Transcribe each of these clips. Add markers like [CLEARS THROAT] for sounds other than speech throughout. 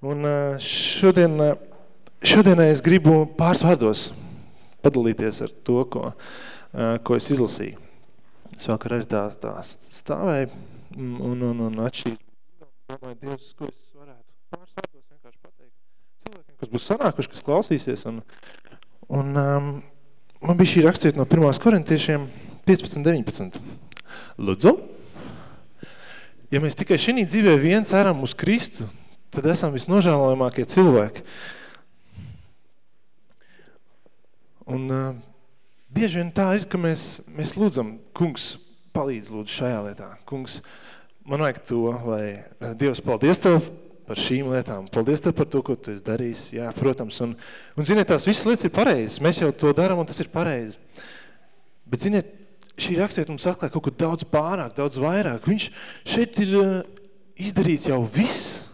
Un šodien, šodien es gribu pāris vārdos padalīties ar to, ko, ko es izlasīju. Es vakar arī tā, tā stāvēju un, un, un atšķīru. Domāju, Dievs, ko es varētu pāris vārdos vienkārši pateikt cilvēkiem, kas būs sanākuši, kas klausīsies. Un, un um, man bija šī rakstīt no 1. korintiešiem 15.19. Lūdzu, ja mēs tikai šī dzīvē vien ceram uz Kristu, tad esam visnožēlojamākie cilvēki. Un uh, bieži vien tā ir, ka mēs, mēs lūdzam, kungs, palīdz lūdzu šajā lietā. Kungs, man vajag to, vai Dievs, paldies Tev par šīm lietām. Paldies Tev par to, ko Tu esi darījis. Jā, protams. Un, un ziniet, tās visas lietas ir pareizes. Mēs jau to darām, un tas ir pareizi. Bet, ziniet, šī rakstiet mums atklāja kaut ko daudz pārāk, daudz vairāk. Viņš šeit ir uh, izdarīts jau viss.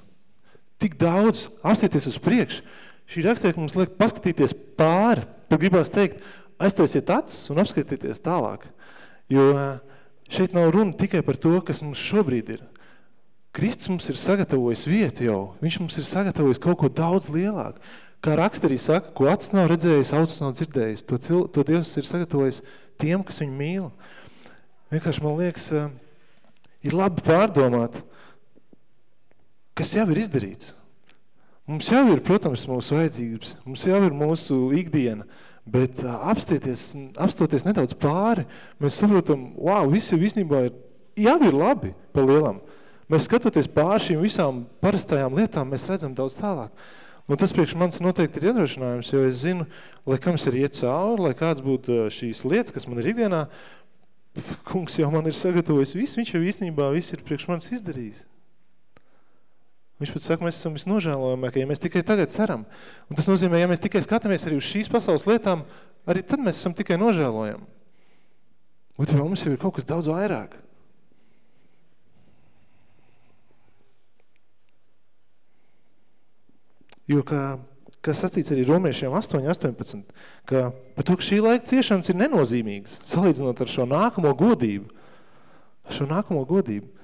Tik daudz. Apstieties uz priekšu. Šī rakstiet mums liek paskatīties pāri. Pat gribās teikt, aiztaisiet acis un apskatieties tālāk. Jo šeit nav runa tikai par to, kas mums šobrīd ir. Kristus mums ir sagatavojis vietu jau. Viņš mums ir sagatavojis kaut ko daudz lielāku. Kā raksta arī saka, ko acis nav redzējis, ausis nav dzirdējis. To, cil, to Dievs ir sagatavojis tiem, kas viņu mīl. Vienkārši man liekas, ir labi pārdomāt, kas jau ir izdarīts. Mums jau ir, protams, mūsu vajadzības, mums jau ir mūsu ikdiena, bet apstieties, apstoties nedaudz pāri, mēs saprotam, wow, viss jau visnībā ir, jau ir labi pa lielam. Mēs skatoties pāri šīm visām parastajām lietām, mēs redzam daudz tālāk. Un tas priekš manis noteikti ir iedrošinājums, jo es zinu, lai kam es ir iet cauri, lai kāds būtu šīs lietas, kas man ir ikdienā, kungs jau man ir sagatavojis visu, viņš jau īstenībā viss ir priekš manis izdarījis. Viņš pat saka, mēs esam visnožēlojamākie, ja mēs tikai tagad ceram. Un tas nozīmē, ja mēs tikai skatāmies arī uz šīs pasaules lietām, arī tad mēs esam tikai nožēlojami. Būtībā mums jau ir kaut kas daudz vairāk. Jo, kā, kā sacīts arī romiešiem 8, 18, ka par to, ka šī laika ciešanas ir nenozīmīgas, salīdzinot ar šo nākamo godību. Ar šo nākamo godību.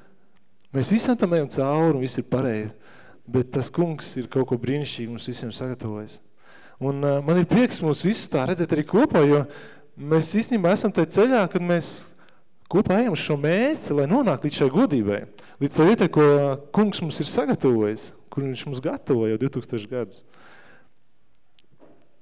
Mēs visam tam ejam cauri un viss ir pareizi, bet tas kungs ir kaut ko brīnišķīgi mums visiem sagatavojis. Un uh, man ir prieks mums visus tā redzēt arī kopā, jo mēs īstenībā esam tajā ceļā, kad mēs kopā ejam uz šo mērķi, lai nonāk līdz šai godībai. Līdz tā vietai, ko kungs mums ir sagatavojis, kur viņš mums gatavo jau 2000 gadus.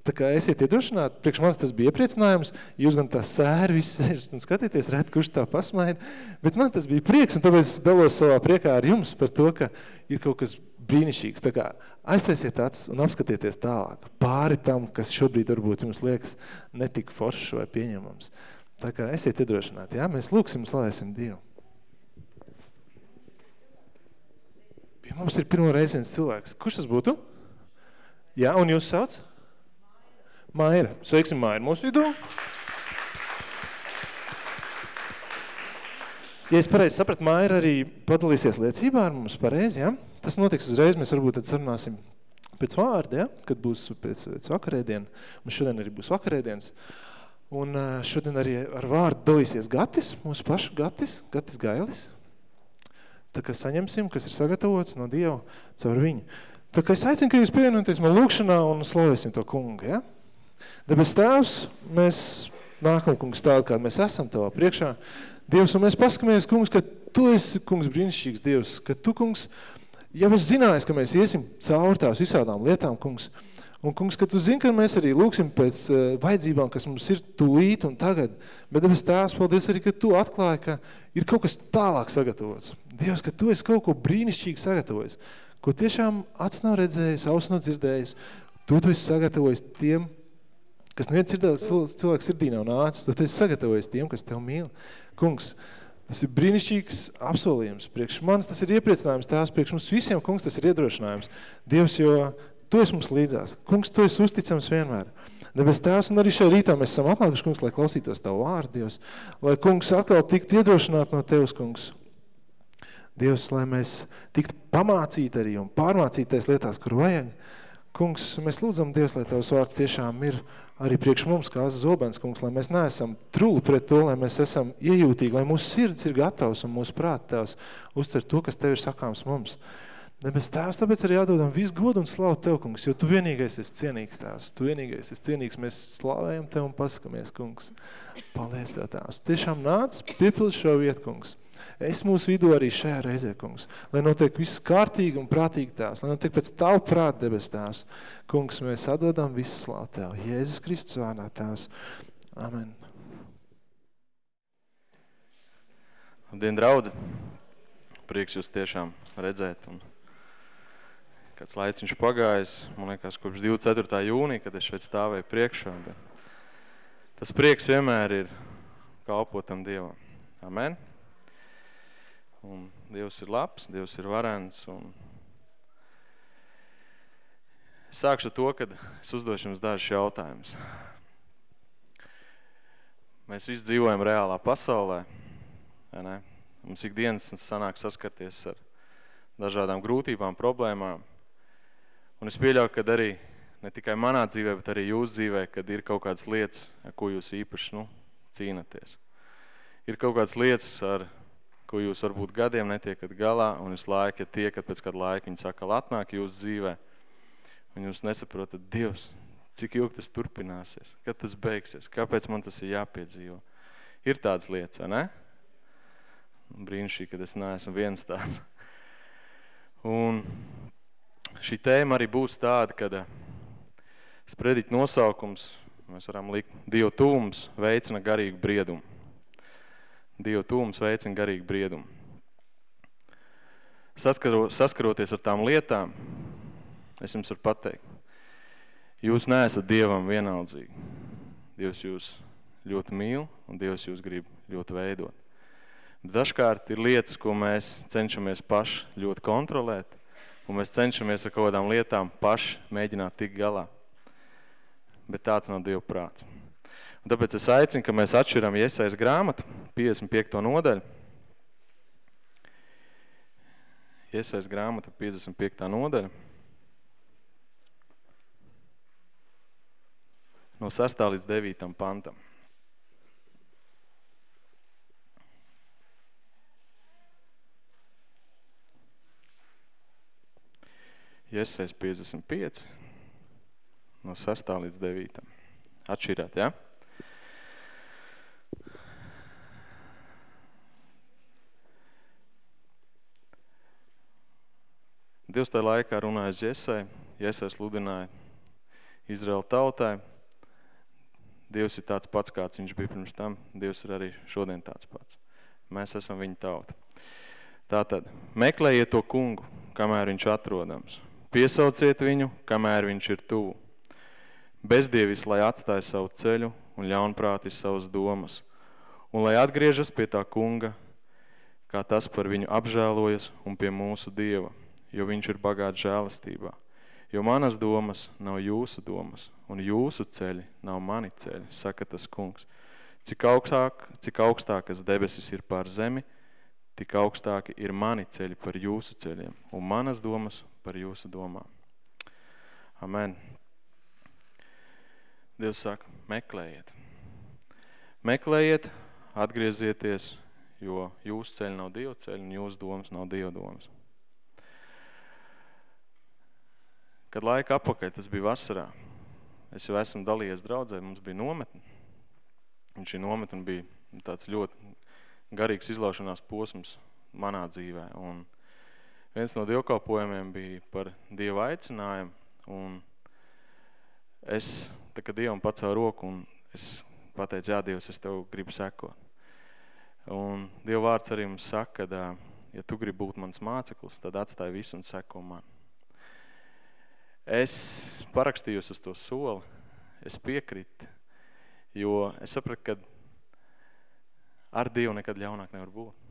Tā kā esiet iedrošināti, priekš manis tas bija iepriecinājums, jūs gan tā sēri visi sēžat un skatieties, red, kurš tā pasmaida, bet man tas bija prieks, un tāpēc es dalos savā priekā ar jums par to, ka ir kaut kas brīnišķīgs. Tā kā aiztaisiet acis un apskatieties tālāk, pāri tam, kas šobrīd varbūt jums liekas netik foršs vai pieņemams. Tā kā esiet iedrošināti, jā? Mēs lūksim, slavēsim Dievu. Pie mums ir pirmo reizi viens cilvēks. Kurš tas būtu? Jā, un jūs sauc? Maira. Sveiksim Maira mūsu vidū. Ja es pareizi sapratu, Maira arī padalīsies liecībā ar mums pareizi, ja? Tas notiks uzreiz, mēs varbūt tad sarunāsim pēc vārda, ja? kad būs pēc, pēc vakarēdien. Mums šodien arī būs vakarēdienas. Un šodien arī ar vārdu dalīsies Gatis, mūsu pašu Gatis, Gatis Gailis. Tā kā saņemsim, kas ir sagatavots no Dieva caur viņu. Tā kā es aicinu, ka jūs pievienoties man lūkšanā un slavēsim to kungu, ja? Debes tēvs, mēs nākam, kungs, tādu, kādu mēs esam tavā priekšā. Dievs, un mēs paskamies, kungs, ka tu esi, kungs, brīnišķīgs Dievs, ka tu, kungs, jau es zināju, ka mēs iesim cauri tās visādām lietām, kungs, Un, kungs, ka tu zini, ka mēs arī lūksim pēc uh, vajadzībām, kas mums ir tūlīt un tagad, bet debes tēvs, paldies arī, ka tu atklāji, ka ir kaut kas tālāk sagatavots. Dievs, ka tu esi kaut ko brīnišķīgi sagatavojis, ko tiešām acs nav redzējis, aus nav dzirdējis, tu tu esi sagatavojis tiem, kas neviens cilvēks sirdī nav nācis, tu esi sagatavojis tiem, kas tev mīl. Kungs, tas ir brīnišķīgs apsolījums. Priekš manis tas ir iepriecinājums tās, priekš mums visiem, kungs, tas ir iedrošinājums. Dievs, jo tu esi mums līdzās. Kungs, tu esi uzticams vienmēr. Debes tēvs, un arī šajā rītā mēs esam atnākuši, kungs, lai klausītos tavu vārdu, Dievs. Lai, kungs, atkal tiktu iedrošināt no Tevs, kungs. Dievs, lai mēs tiktu pamācīti arī un pārmācīties lietās, kur vajag. Kungs, mēs lūdzam, Dievs, lai Tavs vārds tiešām ir arī priekš mums, kā zobens, kungs, lai mēs neesam truli pret to, lai mēs esam iejūtīgi, lai mūsu sirds ir gatavs un mūsu prāt tevs uztver to, kas Tev ir sakāms mums. Debes tēvs, tāpēc arī jādodam visu godu un slavu Tev, kungs, jo Tu vienīgais esi cienīgs tēvs. Tu vienīgais esi cienīgs, mēs slavējam Tev un pasakamies, kungs. Paldies Tev, tēvs. Tiešām nāc, piepildi šo vietu, kungs. Es mūsu vidū arī šajā reizē, kungs. Lai notiek viss kārtīgi un prātīgi tēvs. Lai notiek pēc Tavu prāt, debes tēvs. Kungs, mēs atdodam visu slavu Tev. Jēzus Kristus vārdā tēvs. Amen. Labdien, draudzi! Prieks jūs tiešām redzēt un kāds laiciņš pagājis, man liekas, kopš 24. jūnija, kad es šeit stāvēju priekšā. Bet tas prieks vienmēr ir kalpotam Dievam. Amen. Un Dievs ir labs, Dievs ir varens. Un sākšu to, kad es uzdošu jums dažus jautājumus. Mēs visi dzīvojam reālā pasaulē. Ne? Mums ikdienas sanāk saskarties ar dažādām grūtībām, problēmām. Un es pieļauju, ka arī ne tikai manā dzīvē, bet arī jūsu dzīvē, kad ir kaut kādas lietas, ar ko jūs īpaši nu, cīnaties. Ir kaut kādas lietas, ar ko jūs varbūt gadiem netiekat galā, un jūs laika tiekat pēc kāda laika, viņi saka, atnāk jūsu dzīvē, un jūs nesaprotat, Dievs, cik ilgi tas turpināsies, kad tas beigsies, kāpēc man tas ir jāpiedzīvo. Ir tādas lietas, ne? Brīnišķīgi, kad es neesmu viens tāds. Un šī tēma arī būs tāda, kad eh, sprediķa nosaukums, mēs varam likt, Dievu tūms veicina garīgu briedumu. Dievu tūms veicina garīgu briedumu. Saskaro, saskaroties ar tām lietām, es jums varu pateikt, jūs neesat Dievam vienaldzīgi. Dievs jūs ļoti mīl un Dievs jūs grib ļoti veidot. Dažkārt ir lietas, ko mēs cenšamies paši ļoti kontrolēt, un mēs cenšamies ar kaut kādām lietām paši mēģināt tik galā. Bet tāds nav Dieva prāts. Un tāpēc es aicinu, ka mēs atšķiram Iesais grāmatu, 55. nodaļu. Iesais grāmata, 55. nodaļa. No 6. līdz 9. pantam. Iesais 55 no 6. līdz 9. Atšķirāt, ja? Dievs tajā laikā runāja uz Iesai, Iesai sludināja Izraela tautai. Dievs ir tāds pats, kāds viņš bija pirms tam. Dievs ir arī šodien tāds pats. Mēs esam viņa tauta. Tātad, meklējiet to kungu, kamēr viņš atrodams. Piesauciet viņu, kamēr viņš ir tuvu. Bezdievis, lai atstāja savu ceļu un ļaunprātis savas domas, un lai atgriežas pie tā kunga, kā tas par viņu apžēlojas un pie mūsu Dieva, jo viņš ir bagāts žēlastībā. Jo manas domas nav jūsu domas, un jūsu ceļi nav mani ceļi, saka tas kungs. Cik, augstāk, cik augstākas debesis ir pār zemi, tik augstāki ir mani ceļi par jūsu ceļiem, un manas domas par jūsu domām. Amen. Dievs saka, meklējiet. Meklējiet, atgriezieties, jo jūsu ceļi nav Dieva ceļi un jūsu domas nav Dieva domas. Kad laika apakaļ, tas bija vasarā, es jau esmu dalījies draudzē, mums bija nometni. Un šī nometne bija tāds ļoti garīgs izlaušanās posms manā dzīvē. Un viens no dievkalpojumiem bija par Dieva aicinājumu, un es, tā kā Dievam pacēlu roku, un es pateicu, jā, Dievs, es tev gribu sekot. Un Dieva vārds arī mums saka, ka, ja tu gribi būt mans māceklis, tad atstāj visu un seko man. Es parakstījos uz to soli, es piekritu, jo es sapratu, ka ar Dievu nekad ļaunāk nevar būt.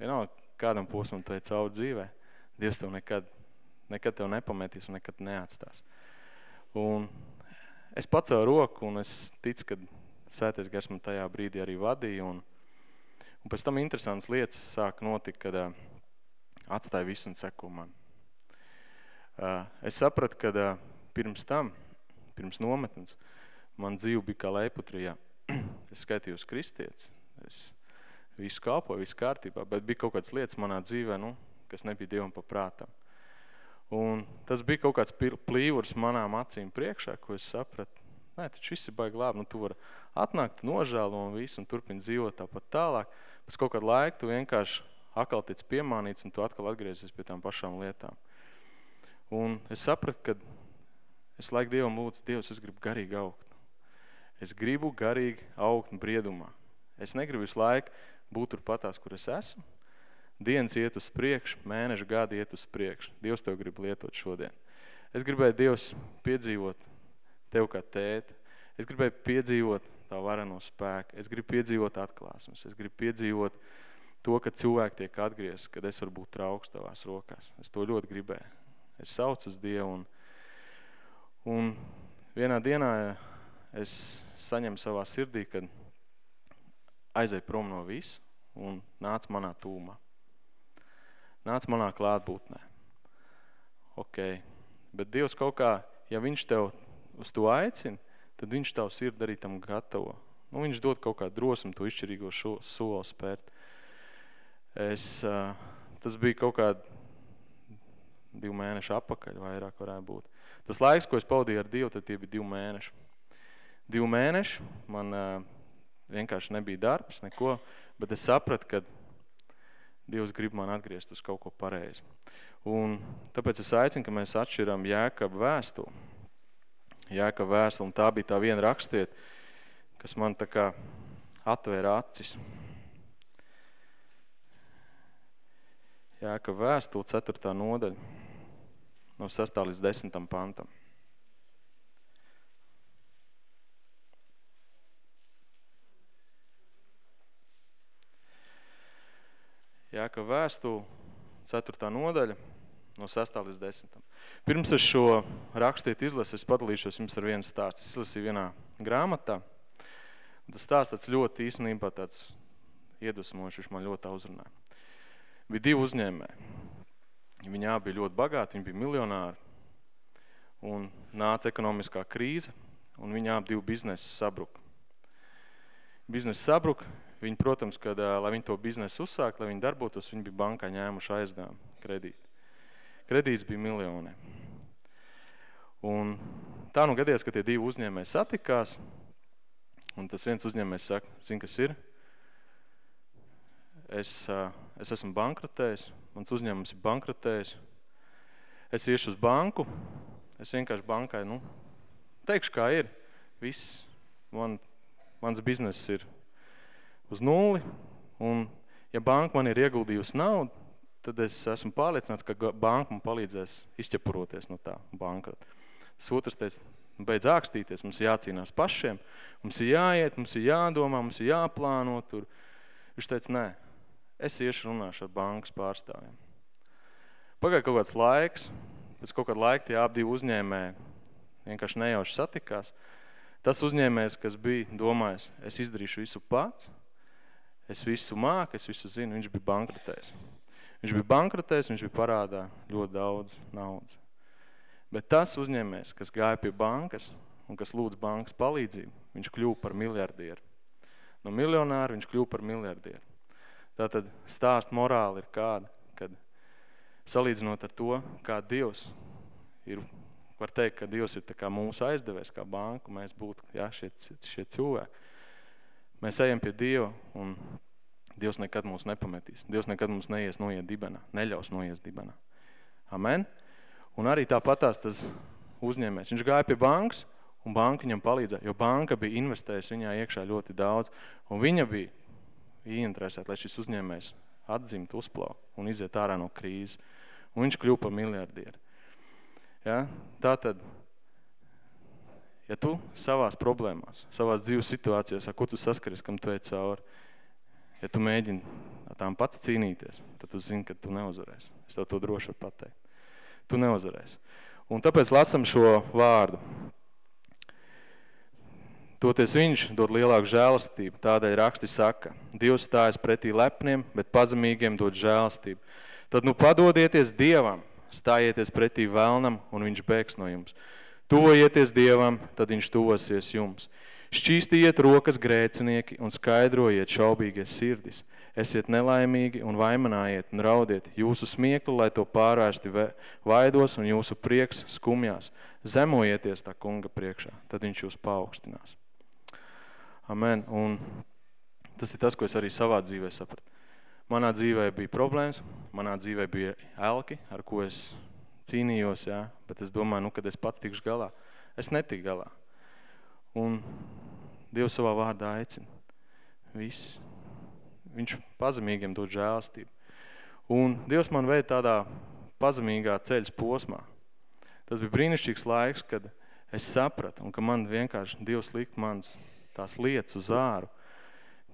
Vienalga, kādam posmam tu ej cauri dzīvē, Dievs tev nekad, nekad tev nepametīs un nekad neatstās. Un es pacēlu roku un es ticu, ka svētais gars man tajā brīdī arī vadīja. Un, un pēc tam interesants lietas sāk notikt, kad uh, atstāja visu un seko man. Uh, es sapratu, ka uh, pirms tam, pirms nometnes, man dzīve bija kā leiputrijā. [CLEARS THROAT] es skaitījos kristietis. Es visu kalpoju, visu kārtībā, bet bija kaut kādas lietas manā dzīvē, nu, kas nebija Dievam pa prātam. Un tas bija kaut kāds plīvurs manām acīm priekšā, ko es sapratu. Nē, taču viss ir baigi labi, nu tu vari atnākt, nožēlo un visu, un turpini dzīvot tāpat tālāk. Pēc kaut kādu laiku tu vienkārši atkal tic piemānīts, un tu atkal atgriezies pie tām pašām lietām. Un es sapratu, ka es laik Dievam lūdzu, Dievs, es gribu garīgi augt. Es gribu garīgi augt briedumā. Es negribu visu laiku būt tur patās, kur es esmu, Dienas iet uz priekšu, mēneša gadi iet uz priekšu. Dievs tev grib lietot šodien. Es gribēju Dievs piedzīvot tev kā tēti. Es gribēju piedzīvot tā vareno spēku. Es gribu piedzīvot atklāsmes. Es gribu piedzīvot to, ka cilvēki tiek atgriezti, kad es varu būt trauks tavās rokās. Es to ļoti gribēju. Es saucu uz Dievu un, un vienā dienā es saņemu savā sirdī, kad aizēju prom no visu un nāc manā tūmā nāc manā klātbūtnē. Ok, bet Dievs kaut kā, ja viņš tev uz to aicina, tad viņš tavu sirdi arī tam gatavo. Nu, viņš dod kaut kā drosmi to izšķirīgo šo, soli spērt. Es, tas bija kaut kā divu mēnešu apakaļ, vairāk varētu būt. Tas laiks, ko es pavadīju ar Dievu, tad tie bija divi mēneši. Divu mēneši man vienkārši nebija darbs, neko, bet es sapratu, ka Dievs grib man atgriezt uz kaut ko pareizi. Un tāpēc es aicinu, ka mēs atšķiram Jēkabu vēstuli. Jēkabu vēstuli, un tā bija tā viena rakstiet, kas man tā kā atvēra acis. Jēkabu vēstuli, 4. nodaļa, no 6. līdz 10. pantam. Jāka vēstuli, 4. nodaļa, no 6. līdz 10. Pirms es šo rakstiet izlasu, es padalīšos jums ar vienu stāstu. Es izlasīju vienā grāmatā. Tas stāsts tāds ļoti īstenībā tāds iedvesmošs, viņš man ļoti uzrunāja. Bija divi uzņēmēji. Viņi abi bija ļoti bagāti, viņi bija miljonāri. Un nāca ekonomiskā krīze, un viņi abi divi biznesi sabruka. Biznesi sabruka, Viņi, protams, kad, lai viņi to biznesu uzsāk, lai viņi darbotos, viņi bija bankā ņēmuši aizdām kredīti. Kredīts bija miljoni. Un tā nu gadies, ka tie divi uzņēmēji satikās, un tas viens uzņēmējs saka, zin, kas ir? Es, es esmu bankrotējis, mans uzņēmums ir bankrotējis, es iešu uz banku, es vienkārši bankai, nu, teikšu, kā ir, viss, man, mans bizness ir uz nulli, un ja banka man ir ieguldījusi naudu, tad es esmu pārliecināts, ka banka man palīdzēs izķepuroties no tā bankrota. Tas otrs teica, beidz ākstīties, mums jācīnās pašiem, mums ir jāiet, mums ir jādomā, mums ir jāplāno tur. Viņš teica, nē, es iešu runāšu ar bankas pārstāvjiem. Pagāja kaut kāds laiks, pēc kaut kāda laika tie divi uzņēmēji vienkārši nejauši satikās. Tas uzņēmējs, kas bija domājis, es izdarīšu visu pats, es visu māku, es visu zinu, viņš bija bankrotējis. Viņš bija bankrotējis, viņš bija parādā ļoti daudz naudas. Bet tas uzņēmējs, kas gāja pie bankas un kas lūdz bankas palīdzību, viņš kļuva par miljardieru. No miljonāra viņš kļuva par miljardieru. Tātad stāst morāli ir kāda, kad salīdzinot ar to, kā Dievs ir, var teikt, ka Dievs ir tā kā mūsu aizdevējs, kā banku, mēs būtu jā, šie, šie cilvēki. Mēs ejam pie Dieva un Dievs nekad mūs nepametīs. Dievs nekad mums neies noiet dibenā, neļaus noies dibenā. Amen. Un arī tāpatās tas uzņēmējs. Viņš gāja pie bankas un banka viņam palīdzēja, jo banka bija investējusi viņā iekšā ļoti daudz. Un viņa bija ieinteresēta, lai šis uzņēmējs atzimt, uzplau un iziet ārā no krīzes. Un viņš kļuva par miljardieru. Ja? Tātad ja tu savās problēmās, savās dzīves situācijās, ar ko tu saskaries, kam tu ej cauri, ja tu mēģini ar tām pats cīnīties, tad tu zini, ka tu neuzvarēsi. Es tev to droši varu pateikt. Tu neuzvarēsi. Un tāpēc lasam šo vārdu. Toties viņš dod lielāku žēlastību, tādēļ raksti saka, Dievs stājas pretī lepniem, bet pazemīgiem dod žēlastību. Tad nu padodieties Dievam, stājieties pretī vēlnam, un viņš bēgs no jums. Tuvojieties Dievam, tad viņš tuvosies jums. Šķīstiet rokas grēcinieki un skaidrojiet šaubīgie sirdis. Esiet nelaimīgi un vaimanājiet un raudiet jūsu smieklu, lai to pārvērsti vaidos un jūsu prieks skumjās. Zemojieties tā kunga priekšā, tad viņš jūs paaugstinās. Amen. Un tas ir tas, ko es arī savā dzīvē sapratu. Manā dzīvē bija problēmas, manā dzīvē bija elki, ar ko es cīnījos, jā, bet es domāju, nu, kad es pats tikšu galā. Es netiku galā. Un Dievs savā vārdā aicina. Viss. Viņš pazemīgiem dod žēlstību. Un Dievs man veida tādā pazemīgā ceļas posmā. Tas bija brīnišķīgs laiks, kad es sapratu, un ka man vienkārši Dievs likt mans tās lietas uz āru,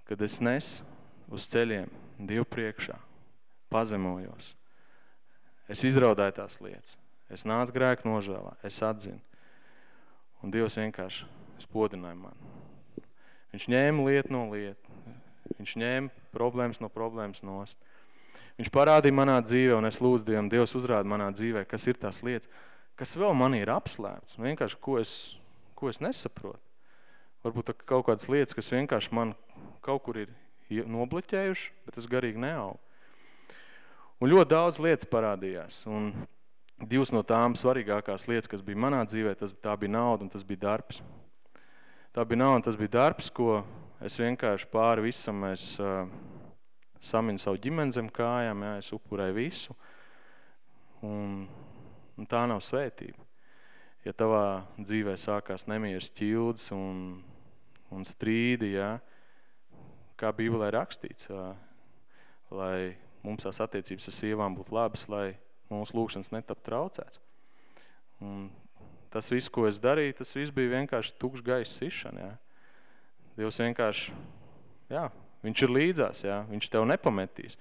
kad es nesu uz ceļiem Dievu priekšā, pazemojos. Es izraudāju tās lietas. Es nācu grēku nožēlā, es atzinu. Un Dievs vienkārši spodināja mani. Viņš ņēma lietu no lietu. Viņš ņēma problēmas no problēmas nost. Viņš parādīja manā dzīvē, un es lūdzu Dievam, Dievs uzrāda manā dzīvē, kas ir tās lietas, kas vēl manī ir apslēpts. Un vienkārši, ko es, ko es nesaprotu. Varbūt kaut kādas lietas, kas vienkārši man kaut kur ir nobleķējuši, bet es garīgi neaugu. Un ļoti daudz lietas parādījās. Un divas no tām svarīgākās lietas, kas bija manā dzīvē, tas, tā bija nauda un tas bija darbs. Tā bija nauda un tas bija darbs, ko es vienkārši pāri visam es uh, saminu savu ģimeni zem kājām, jā, es upurēju visu. Un, un tā nav svētība. Ja tavā dzīvē sākās nemieras ķildes un, un strīdi, jā, kā Bībelē rakstīts, lai mums tās attiecības ar sievām būtu labas, lai mūsu lūkšanas netap traucēts. Un tas viss, ko es darīju, tas viss bija vienkārši tukšs gaisa sišana. Jā. Dievs vienkārši, jā, viņš ir līdzās, jā, viņš tev nepametīs.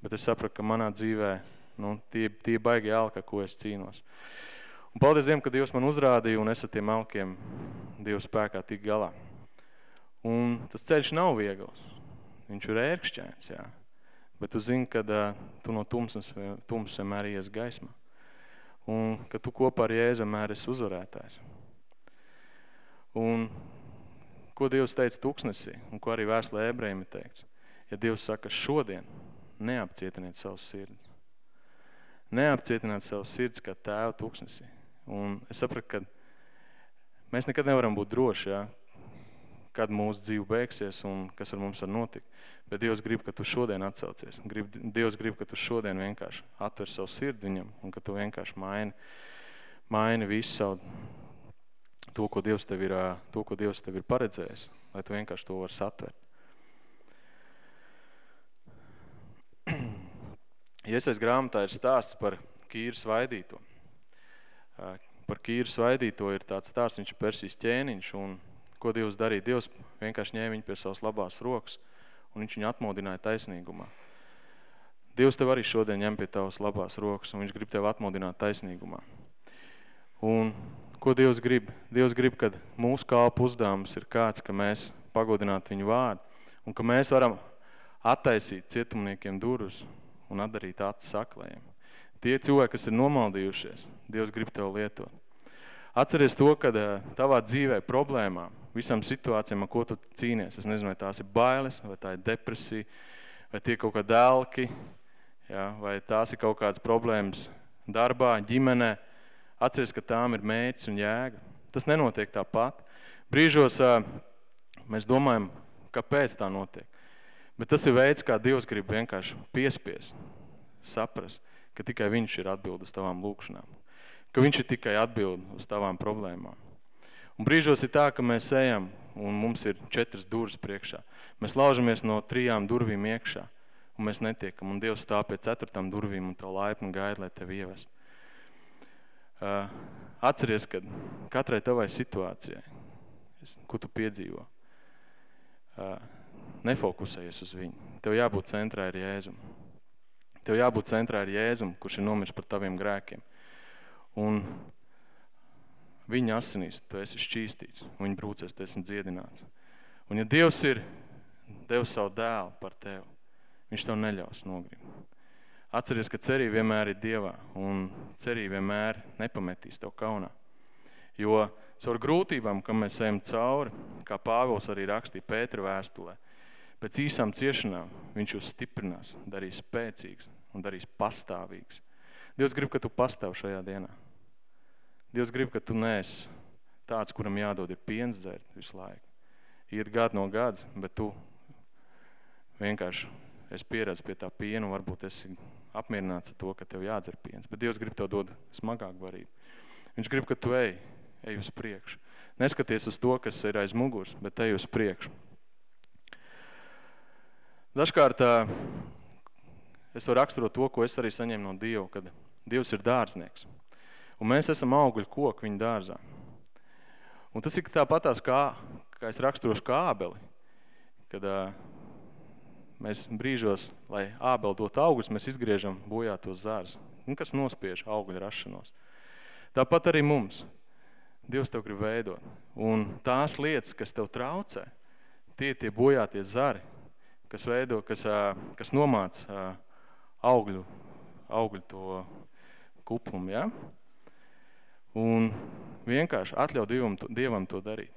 Bet es sapratu, ka manā dzīvē, nu, tie, tie baigi ēlka, ko es cīnos. Un paldies Dievam, ka Dievs man uzrādīja un es ar tiem elkiem Dieva spēkā tik galā. Un tas ceļš nav viegls. Viņš ir ērkšķēns, jā. Bet tu zini, ka tu no tumsas, tumsas vienmēr ies gaismā. Un ka tu kopā ar Jēzu vienmēr esi uzvarētājs. Un ko Dievs teica tuksnesī, un ko arī vēstulē ebrejiem ir teikts. Ja Dievs saka šodien, neapcietiniet savus sirds. Neapcietināt savus sirds kā tēvu tuksnesī. Un es sapratu, ka mēs nekad nevaram būt droši, ja, kad mūsu dzīve beigsies un kas ar mums var notikt. Bet Dievs grib, ka tu šodien atsaucies. Grib, Dievs grib, ka tu šodien vienkārši atver savu sirdi viņam un ka tu vienkārši maini, maini visu savu to, ko Dievs tev ir, to, ko Dievs tev ir paredzējis, lai tu vienkārši to var satvert. [CLEARS THROAT] Iesais grāmatā ir stāsts par Kīru svaidīto. Par Kīru svaidīto ir tāds stāsts, viņš ir Persijas ķēniņš un Ko Dievs darīja? Dievs vienkārši ņēma viņu pie savas labās rokas un viņš viņu atmodināja taisnīgumā. Dievs tev arī šodien ņem pie tavas labās rokas un viņš grib tev atmodināt taisnīgumā. Un ko Dievs grib? Dievs grib, kad mūsu kalpu uzdevums ir kāds, ka mēs pagodinātu viņu vārdu un ka mēs varam attaisīt cietumniekiem durus un atdarīt acis saklējiem. Tie cilvēki, kas ir nomaldījušies, Dievs grib tev lietot. Atceries to, kad eh, tavā dzīvē problēmām visām situācijām, ar ko tu cīnies. Es nezinu, vai tās ir bailes, vai tā ir depresija, vai tie kaut kādi elki, ja, vai tās ir kaut kādas problēmas darbā, ģimenē. Atceries, ka tām ir mērķis un jēga. Tas nenotiek tāpat. Brīžos mēs domājam, kāpēc tā notiek. Bet tas ir veids, kā Dievs grib vienkārši piespies, saprast, ka tikai Viņš ir atbild uz tavām lūkšanām. Ka Viņš ir tikai atbild uz tavām problēmām. Un brīžos ir tā, ka mēs ejam un mums ir četras durvis priekšā. Mēs laužamies no trijām durvīm iekšā un mēs netiekam. Un Dievs stāv pie ceturtām durvīm un to laipni gaida, lai tevi ievest. Uh, atceries, ka katrai tavai situācijai, ko tu piedzīvo, uh, nefokusējies uz viņu. Tev jābūt centrā ar Jēzum. Tev jābūt centrā ar Jēzum, kurš ir nomirs par taviem grēkiem. Un viņa asinīs tu esi šķīstīts, viņa brūcēs tu esi dziedināts. Un ja Dievs ir devis savu dēlu par tevi, viņš tev neļaus nogrimt. Atceries, ka cerība vienmēr ir Dievā, un cerība vienmēr nepametīs tev kaunā. Jo caur grūtībām, kam mēs ejam cauri, kā Pāvils arī rakstīja Pētra vēstulē. Pēc īsām ciešanām viņš jūs stiprinās, darīs spēcīgs un darīs pastāvīgs. Dievs grib, ka tu pastāv šajā dienā. Dievs grib, ka tu neesi tāds, kuram jādod ir piens dzert visu laiku. Iet gadu no gads, bet tu vienkārši es pieredzu pie tā piena, un varbūt esi apmierināts ar to, ka tev jādzer piens. Bet Dievs grib tev dod smagāk varīt. Viņš grib, ka tu ej, ej uz priekšu. Neskaties uz to, kas ir aiz muguras, bet ej uz priekšu. Dažkārt es varu raksturot to, ko es arī saņēmu no Dieva, kad Dievs ir dārznieks. Un mēs esam augļu koki viņa dārzā. Un tas ir tāpatās, kā, kā es raksturošu kā ābeli, kad uh, mēs brīžos, lai ābeli dot augļus, mēs izgriežam bojā tos zārs, un kas nospiež augļu rašanos. Tāpat arī mums. Dievs tev grib veidot. Un tās lietas, kas tev traucē, tie tie bojātie zari, kas veido, kas, kas nomāc augļu, augļu to kuplumu, ja? Un vienkārši atļauj Dievam, Dievam to darīt.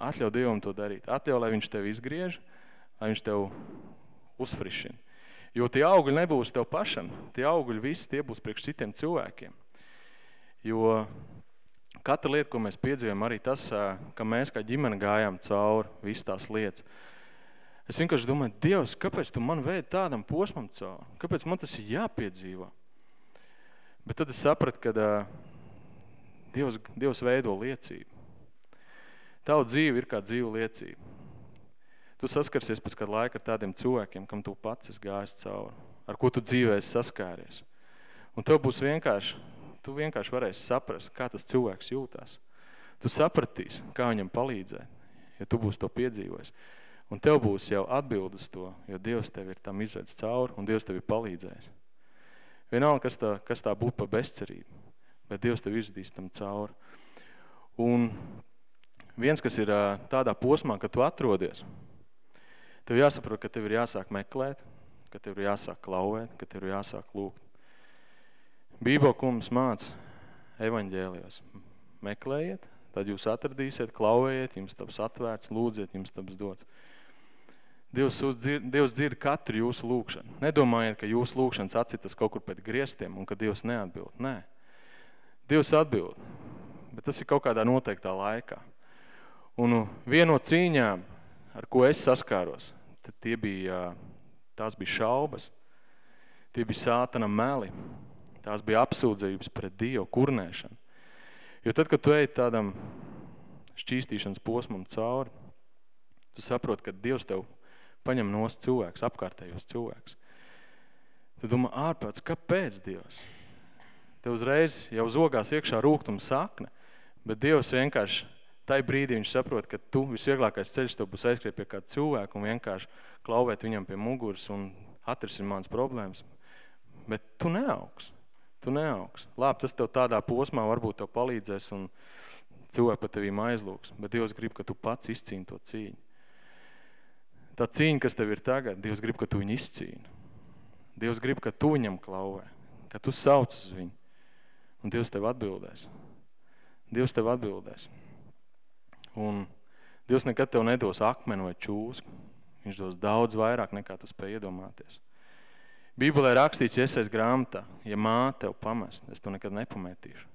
Atļauj Dievam to darīt. Atļauj, lai viņš tev izgriež, lai viņš tev uzfrišina. Jo tie augļi nebūs tev pašam. Tie augļi visi tie būs priekš citiem cilvēkiem. Jo katra lieta, ko mēs piedzīvojam, arī tas, ka mēs kā ģimene gājām cauri visas tās lietas. Es vienkārši domāju, Dievs, kāpēc tu man veidi tādam posmam cauri? Kāpēc man tas ir jāpiedzīvo? Bet tad es sapratu, ka Dievs, Dievs veido liecību. Tava dzīve ir kā dzīva liecība. Tu saskarsies pēc kāda laika ar tādiem cilvēkiem, kam tu pats esi gājis cauri, ar ko tu dzīvē esi saskāries. Un tev būs vienkārši tu vienkārši varēsi saprast, kā tas cilvēks jūtās. Tu sapratīsi, kā viņam palīdzēt, ja tu būsi to piedzīvojis. Un tev būs jau atbild uz to, jo Dievs tev ir tam izvedis cauri un Dievs tev ir palīdzējis. Vienalga, kas tā, kas tā būtu pa bezcerību, bet Dievs tev izvedīs tam cauri. Un viens, kas ir tādā posmā, ka tu atrodies, tev jāsaprot, ka tev ir jāsāk meklēt, ka tev ir jāsāk klauvēt, ka tev ir jāsāk lūgt. Bībele, ko mums māca evaņģēlijos, meklējiet, tad jūs atradīsiet, klauvējiet, jums taps atvērts, lūdziet, jums taps dots. Dievs dzird, Dievs dzird katru jūsu lūkšanu. Nedomājiet, ka jūsu lūkšanas acitas kaut kur pēc griestiem un ka Dievs neatbild. Nē. Dievs atbild, bet tas ir kaut kādā noteiktā laikā. Un viena no cīņām, ar ko es saskāros, tad tie bija, tās bija šaubas, tie bija sātana meli, Tās bija apsūdzības pret Dievu, kurnēšana. Jo tad, kad tu ej tādam šķīstīšanas posmam cauri, tu saproti, ka Dievs tev paņem nost cilvēks, apkārtējos cilvēks. Tu domā, ārpēc, kāpēc Dievs? Tev uzreiz jau zogās iekšā rūgtuma sakne, bet Dievs vienkārši tai brīdī viņš saprot, ka tu visvieglākais ceļš tev būs aizskriet pie kāda cilvēka un vienkārši klauvēt viņam pie muguras un atrisināt mans problēmas. Bet tu neaugs. Tu neaugs. Labi, tas tev tādā posmā varbūt tev palīdzēs un cilvēki par tevīm aizlūks, bet Dievs grib, ka tu pats izcīni to cīņu. Tā cīņa, kas tev ir tagad, Dievs grib, ka tu viņu izcīni. Dievs grib, ka tu viņam klauvē, ka tu sauc uz viņu. Un Dievs tev atbildēs. Dievs tev atbildēs. Un Dievs nekad tev nedos akmeni vai čūsku. Viņš dos daudz vairāk nekā tu spēj iedomāties. Bībelē rakstīts iesais grāmatā, ja māte tev pamest, es to nekad nepametīšu.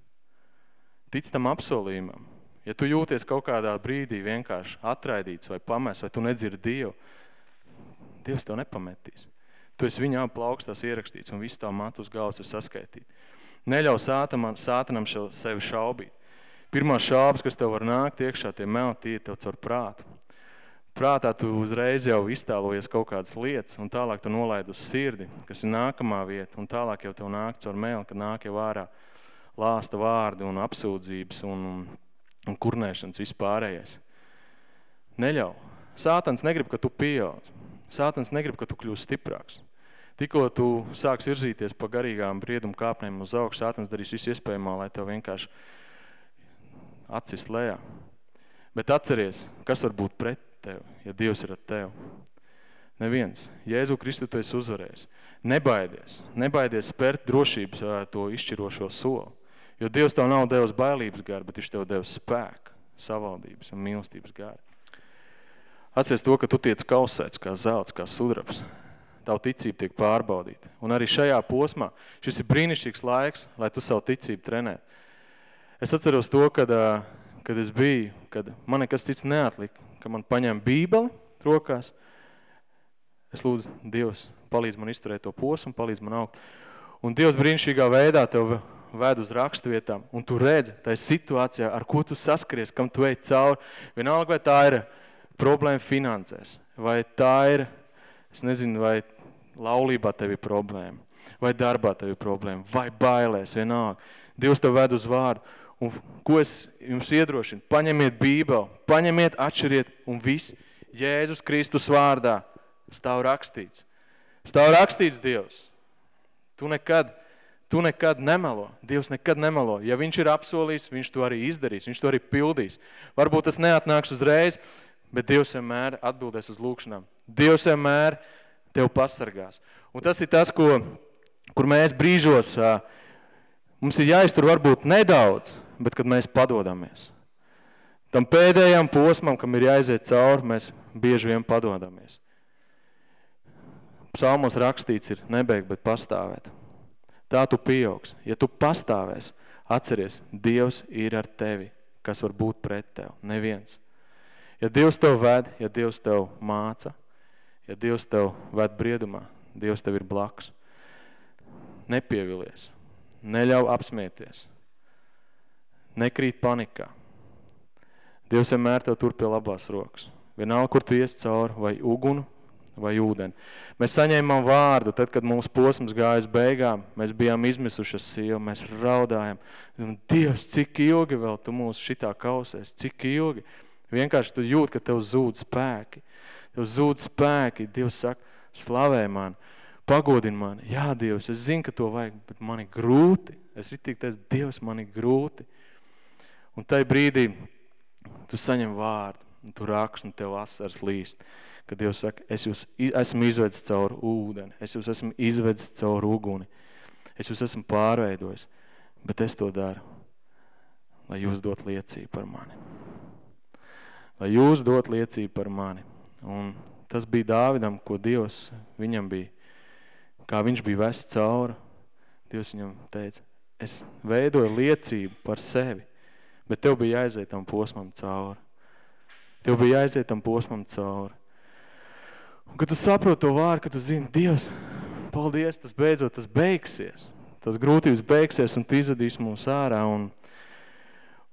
Tic tam apsolījumam. Ja tu jūties kaut kādā brīdī vienkārši atraidīts vai pamest, vai tu nedzirdi Dievu, Dievs tev nepametīs. Tu esi viņa plaukstās ierakstīts un viss tā matu uz galvas ir saskaitīt. Neļauj sātanam, sātanam šo, sevi šaubīt. Pirmās šaubas, kas tev var nākt iekšā, tie melti ir tev caur prātu prātā tu uzreiz jau iztēlojies kaut kādas lietas, un tālāk tu nolaid uz sirdi, kas ir nākamā vieta, un tālāk jau tev nāk caur mēli, kad nāk jau ārā lāsta vārdi un apsūdzības un, un, un kurnēšanas vispārējais. Neļauj. Sātans negrib, ka tu pieaudz. Sātans negrib, ka tu kļūsi stiprāks. Tikko tu sāks virzīties pa garīgām briedumu kāpnēm uz augšu, sātans darīs visu iespējamā, lai tev vienkārši acist lejā. Bet atceries, kas var būt pret tevi, ja Dievs ir ar tevi. Neviens. Jēzu Kristu tu esi uzvarējis. Nebaidies. Nebaidies spērt drošības to izšķirošo soli. Jo Dievs tev nav devis bailības garu, bet viņš tev devis spēku, savaldības un mīlestības garu. Atceries to, ka tu tiec kausēts kā zelts, kā sudrabs. Tavu ticība tiek pārbaudīta. Un arī šajā posmā šis ir brīnišķīgs laiks, lai tu savu ticību trenētu. Es atceros to, kad, kad es biju, kad man nekas cits neatlika, ka man paņēma bībeli rokās. Es lūdzu, Dievs, palīdz man izturēt to posmu, palīdz man augt. Un Dievs brīnišķīgā veidā tev ved uz rakstvietām, un tu redzi tajā situācijā, ar ko tu saskaries, kam tu ej cauri. Vienalga, vai tā ir problēma finansēs, vai tā ir, es nezinu, vai laulībā tev ir problēma, vai darbā tev ir problēma, vai bailēs, vienalga. Dievs tev ved uz vārdu. Un ko es jums iedrošinu? Paņemiet bībeli, paņemiet, atšķiriet un viss Jēzus Kristus vārdā stāv rakstīts. Stāv rakstīts Dievs. Tu nekad, tu nekad nemelo. Dievs nekad nemelo. Ja viņš ir apsolījis, viņš to arī izdarīs, viņš to arī pildīs. Varbūt tas neatnāks uzreiz, bet Dievs vienmēr atbildēs uz lūkšanām. Dievs vienmēr tev pasargās. Un tas ir tas, ko, kur mēs brīžos, mums ir jāiztur varbūt nedaudz, bet kad mēs padodamies. Tam pēdējām posmam, kam ir jāiziet cauri, mēs bieži vien padodamies. Psalmos rakstīts ir nebeigt, bet pastāvēt. Tā tu pieaugs. Ja tu pastāvēs, atceries, Dievs ir ar tevi, kas var būt pret tev. Neviens. Ja Dievs tev ved, ja Dievs tev māca, ja Dievs tev ved briedumā, Dievs tev ir blakus. Nepievilies. Neļauj apsmieties nekrīt panikā. Dievs vienmēr tev tur pie labās rokas. Vienalga, kur tu ies cauri, vai ugunu, vai ūdeni. Mēs saņēmām vārdu, tad, kad mūsu posms gājas beigām, mēs bijām izmisuši sievu, mēs raudājam. Dievs, cik ilgi vēl tu mūs šitā kausēs, cik ilgi? Vienkārši tu jūt, ka tev zūd spēki. Tev zūd spēki, Dievs saka, slavē man, pagodini mani. Jā, Dievs, es zinu, ka to vajag, bet man ir grūti. Es ritīgi teicu, Dievs, man ir grūti. Un tai brīdī tu saņem vārdu, un tu rakst, un tev asars līst. Kad Dievs saka, es jūs esmu izvedis caur ūdeni, es jūs esmu izvedis caur uguni, es jūs esmu pārveidojis, bet es to daru, lai jūs dot liecību par mani. Lai jūs dot liecību par mani. Un tas bija Dāvidam, ko Dievs viņam bija, kā viņš bija vests cauri. Dievs viņam teica, es veidoju liecību par sevi Bet tev bija jāaiziet tam posmam cauri. Tev bija jāaiziet tam posmam cauri. Un kad tu saproti to vārdu, kad tu zini, Dievs, paldies, tas beidzot, tas beigsies. Tas grūtības beigsies un tu izadīs mūs ārā. Un,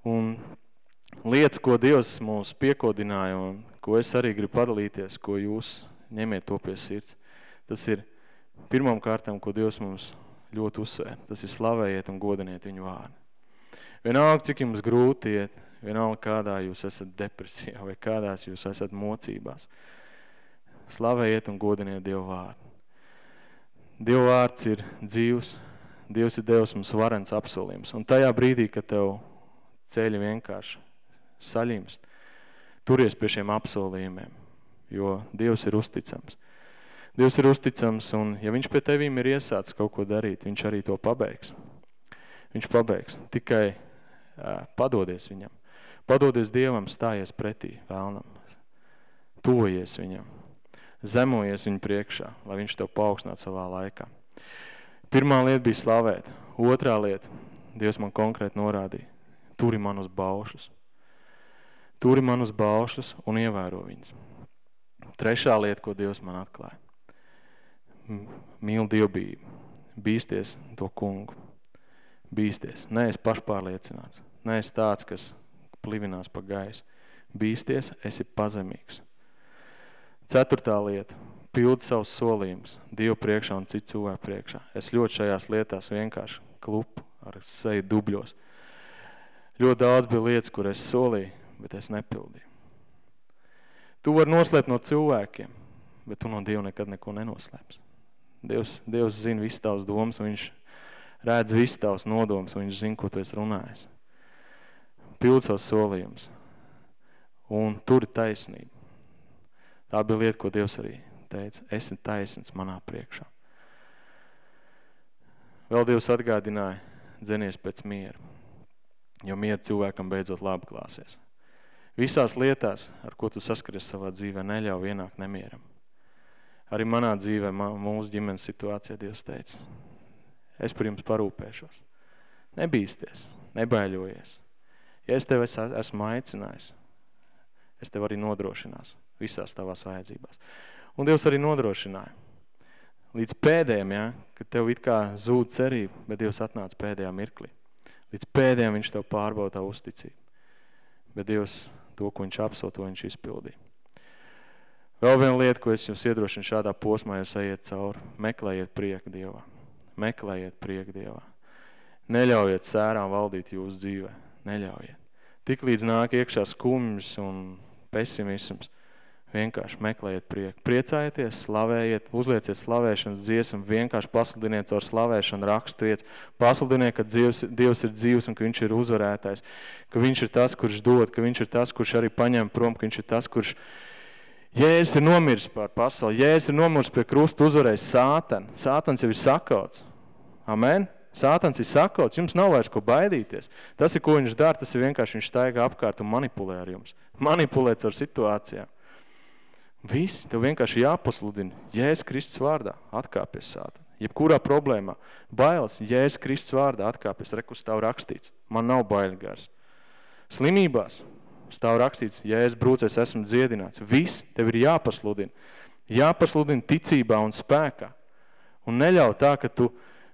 un lietas, ko Dievs mūs piekodināja un ko es arī gribu padalīties, ko jūs ņemiet to pie sirds. Tas ir pirmām kārtām, ko Dievs mums ļoti uzsvēr. Tas ir slavējiet un godiniet viņu vārdu. Vienalga, cik jums grūti iet, vienalga, kādā jūs esat depresijā vai kādās jūs esat mocībās. Slavējiet un godiniet Dievu vārdu. Dievu vārds ir dzīvs, Dievs ir Dievs mums varens apsolījums. Un tajā brīdī, kad tev ceļi vienkārši saļimst, turies pie šiem apsolījumiem, jo Dievs ir uzticams. Dievs ir uzticams, un ja viņš pie tevīm ir iesācis kaut ko darīt, viņš arī to pabeigs. Viņš pabeigs. Tikai padodies viņam. Padodies Dievam, stājies pretī vēlnam. Tuvojies viņam. Zemojies viņu priekšā, lai viņš tev paaugstināt savā laikā. Pirmā lieta bija slavēt. Otrā lieta, Dievs man konkrēti norādīja. Turi man uz baušus. Turi man uz baušus un ievēro viņas. Trešā lieta, ko Dievs man atklāja. Mīl dievbību. Bīsties to kungu bīsties. Nē, es pašpārliecināts. Nē, es tāds, kas plivinās pa gaisu. Bīsties, esi pazemīgs. Ceturtā lieta. Pildi savus solījumus Dievu priekšā un citu cilvēku priekšā. Es ļoti šajās lietās vienkārši klupu ar seju dubļos. Ļoti daudz bija lietas, kur es solīju, bet es nepildīju. Tu vari noslēpt no cilvēkiem, bet tu no Dieva nekad neko nenoslēps. Dievs, Dievs zina visu tavas domas, un viņš redz visu tavs nodoms, un viņš zina, ko tu esi runājis. Pild savus solījumus. Un tur ir taisnība. Tā bija lieta, ko Dievs arī teica. Esi taisns manā priekšā. Vēl Dievs atgādināja, dzenies pēc miera. jo miera cilvēkam beidzot labi klāsies. Visās lietās, ar ko tu saskaries savā dzīvē, neļauj ienākt nemieram. Arī manā dzīvē, mūsu ģimenes situācijā Dievs teica, es par jums parūpēšos. Nebīsties, nebaiļojies. Ja es tev esmu aicinājis, es tev arī nodrošinās visās tavās vajadzībās. Un Dievs arī nodrošināja. Līdz pēdējiem, ja, kad tev it kā zūd cerība, bet Dievs atnāca pēdējā mirklī. Līdz pēdējiem viņš tev pārbauda uzticību. Bet Dievs to, ko viņš apsol, to viņš izpildīja. Vēl viena lieta, ko es jums iedrošinu šādā posmā, jūs ejiet cauri. Meklējiet prieku Dievā. Meklējiet prieku Dievā. Neļaujiet sērām valdīt jūsu dzīvē. Neļaujiet. Tik līdz nāk iekšā skumjas un pesimisms – Vienkārši meklējiet prieku. Priecājieties, slavējiet, uzlieciet slavēšanas dziesmu, vienkārši pasludiniet caur slavēšanu raksturietas. Pasludiniet, ka Dievs, Dievs ir dzīvs un ka viņš ir uzvarētājs. Ka viņš ir tas, kurš dod, ka viņš ir tas, kurš arī paņem prom, ka viņš ir tas, kurš Jēzus ir nomirs par pasauli. Jēzus ir nomirs pie krusta uzvarējis sātanu. Sātans jau ir sakauts. Amen? Sātans ir sakauts, jums nav vairs ko baidīties. Tas ir, ko viņš dara, tas ir vienkārši viņš staigā apkārt un manipulē ar jums. Manipulē ar situācijām. Viss, tev vienkārši jāpasludina. Jēzus Kristus vārdā atkāpies sātana. Jebkurā problēmā. Bailes, Jēzus Kristus vārdā atkāpies. Reku stāv rakstīts. Man nav baiļu gars. Slimībās stāv rakstīts, Jēzus brūcēs esmu dziedināts. Viss tev ir jāpasludina. Jāpasludina ticībā un spēkā. Un neļauj tā, ka tu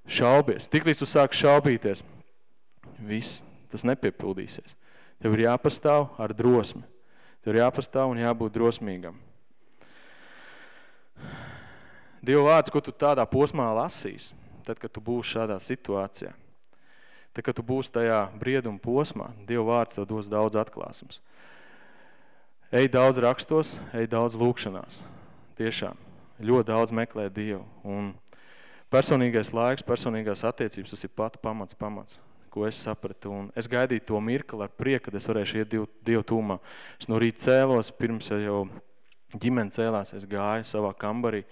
šaubies. Tiklīdz tu sāk šaubīties, viss, tas nepiepildīsies. Tev ir jāpastāv ar drosmi. Tev ir jāpastāv un jābūt drosmīgam. Dieva vārds, ko tu tādā posmā lasīs, tad, kad tu būsi šādā situācijā, tad, kad tu būsi tajā brieduma posmā, Dieva vārds tev dos daudz atklāsums. Ej daudz rakstos, ej daudz lūkšanās. Tiešām, ļoti daudz meklē Dievu. Un personīgais laiks, personīgās attiecības, tas ir pat pamats, pamats, ko es sapratu. Un es gaidīju to mirkli ar prieku, kad es varēšu iet Dievu, Dievu tūmā. Es no rīta cēlos, pirms jau ģimene cēlās, es gāju savā kambarī,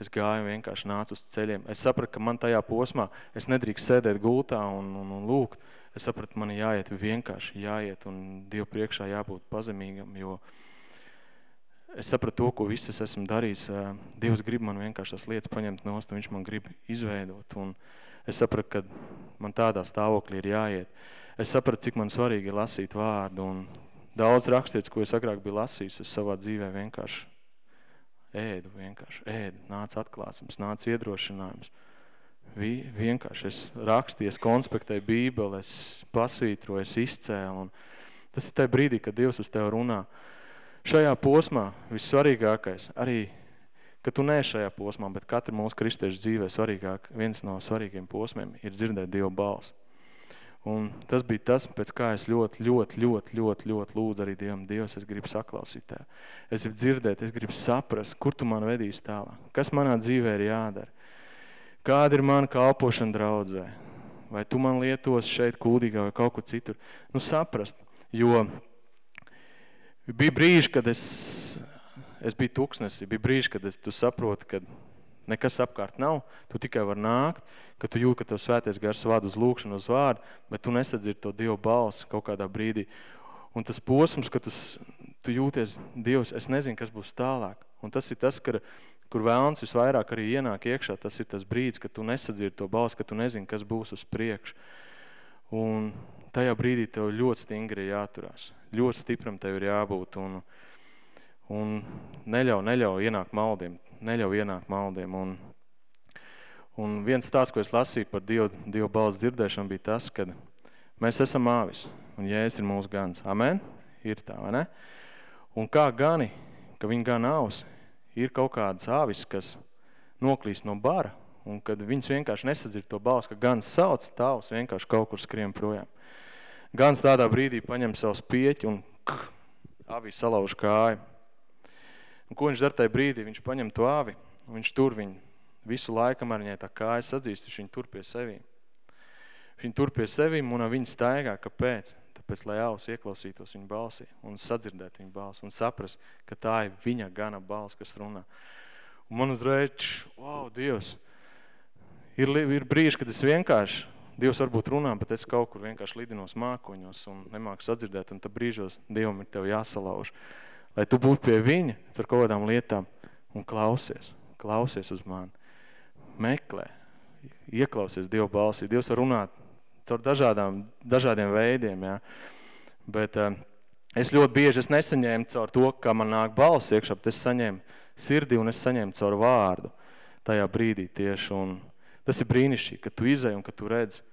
Es gāju vienkārši nācu uz ceļiem. Es sapratu, ka man tajā posmā es nedrīkst sēdēt gultā un, un, un lūgt. Es sapratu, man jāiet vienkārši, jāiet un Dievu priekšā jābūt pazemīgam, jo es sapratu to, ko viss es esmu darījis. Dievs grib man vienkārši tās lietas paņemt nost, un viņš man grib izveidot. Un es sapratu, ka man tādā stāvoklī ir jāiet. Es sapratu, cik man svarīgi ir lasīt vārdu, un daudz rakstīts, ko es agrāk biju lasījis, es savā dzīvē vienkārši ēdu vienkārši, ēdu, nāca atklāsums, nāca iedrošinājums. Vi, vienkārši es rakstīju, es konspektēju bībeli, es pasvītroju, es izcēlu. Un tas ir tajā brīdī, kad Dievs uz tevi runā. Šajā posmā vissvarīgākais arī, ka tu ne šajā posmā, bet katra mūsu kristiešu dzīvē svarīgāk, viens no svarīgiem posmiem ir dzirdēt Dievu balsu. Un tas bija tas, pēc kā es ļoti, ļoti, ļoti, ļoti, ļoti lūdzu arī Dievam, Dievs, es gribu saklausīt tev. Es gribu dzirdēt, es gribu saprast, kur tu man vedīs tālāk. Kas manā dzīvē ir jādara? Kāda ir mana kalpošana draudzē? Vai tu man lietos šeit kūdīgā vai kaut kur citur? Nu, saprast, jo bija brīži, kad es, es biju tuksnesi, bija brīži, kad es, tu saproti, kad nekas apkārt nav, tu tikai var nākt, ka tu jūt, ka tev svētais gars vada uz lūkšanu, uz vārdu, bet tu nesadzirdi to Dievu balsi kaut kādā brīdī. Un tas posms, ka tu, tu jūties Dievs, es nezinu, kas būs tālāk. Un tas ir tas, ka, kur vēlns visvairāk arī ienāk iekšā, tas ir tas brīdis, ka tu nesadzirdi to balsi, ka tu nezini, kas būs uz priekšu. Un tajā brīdī tev ļoti stingri jāturās. Ļoti stipram tev ir jābūt un, un neļauj, neļauj ienākt maldiem neļauj ienākt maldiem. Un, un viens tās, ko es lasīju par Dievu, Dievu balsts dzirdēšanu, bija tas, ka mēs esam āvis, un Jēzus ir mūsu gans. Amen? Ir tā, vai ne? Un kā gani, ka viņi gan āvs, ir kaut kādas āvis, kas noklīst no bara, un kad viņas vienkārši nesadzird to balss, ka gans sauc, tavs vienkārši kaut kur skrien projām. Gans tādā brīdī paņem savus pieķi un avī salauž kāju. Un ko viņš dara tajā brīdī? Viņš paņem to āvi, un viņš tur viņu visu laiku, kamēr viņai tā kājas atzīst, viņš viņu tur pie sevīm. Viņš tur pie sevīm un viņa staigā. Kāpēc? Tāpēc, lai āvs ieklausītos viņa balsī un sadzirdētu viņa balsi un saprast, ka tā ir viņa gana balss, kas runā. Un man uzreiz, wow, Dievs, ir, ir brīži, kad es vienkārši Dievs varbūt runā, bet es kaut kur vienkārši lidinos mākoņos un nemāku sadzirdēt, un tad brīžos Dievam ir tev jāsalauž. Lai tu būtu pie viņa ar kaut kādām lietām un klausies, klausies uz mani. Meklē, ieklausies Dieva balsī. Dievs var runāt caur dažādām, dažādiem veidiem, ja. bet uh, es ļoti bieži es nesaņēmu caur to, kā man nāk balss iekšā, bet es saņēmu sirdī un es saņēmu caur vārdu tajā brīdī tieši. Un tas ir brīnišķīgi, ka tu izai un ka tu redzi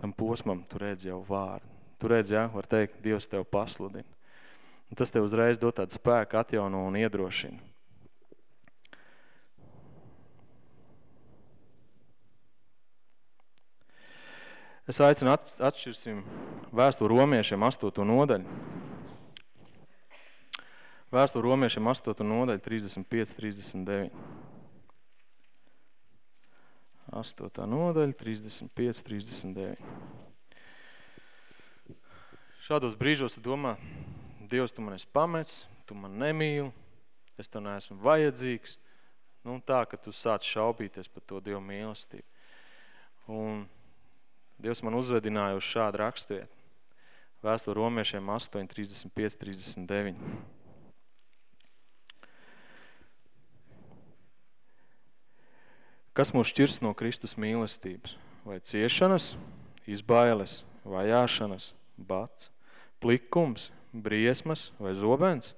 tam posmam, tu redzi jau vārdu. Tu redzi, jā, var teikt, Dievs tev pasludina. Un tas tev uzreiz dod tādu spēku atjauno un iedrošina. Es aicinu atšķirsim vēsturu romiešiem 8. nodaļu. Vēsturu romiešiem 8. nodaļa 35, 39. 8. nodaļa 35, 39. Šādos brīžos domā, Dievs, tu man esi pamets, tu man nemīli, es tev neesmu vajadzīgs. Nu, tā, ka tu sāc šaubīties par to Dievu mīlestību. Un Dievs man uzvedināja uz šādu rakstvietu. Vēsturu romiešiem 8, 35, 39. Kas mūs šķirs no Kristus mīlestības? Vai ciešanas, izbailes, vajāšanas, bats, plikums, briesmas vai zobens?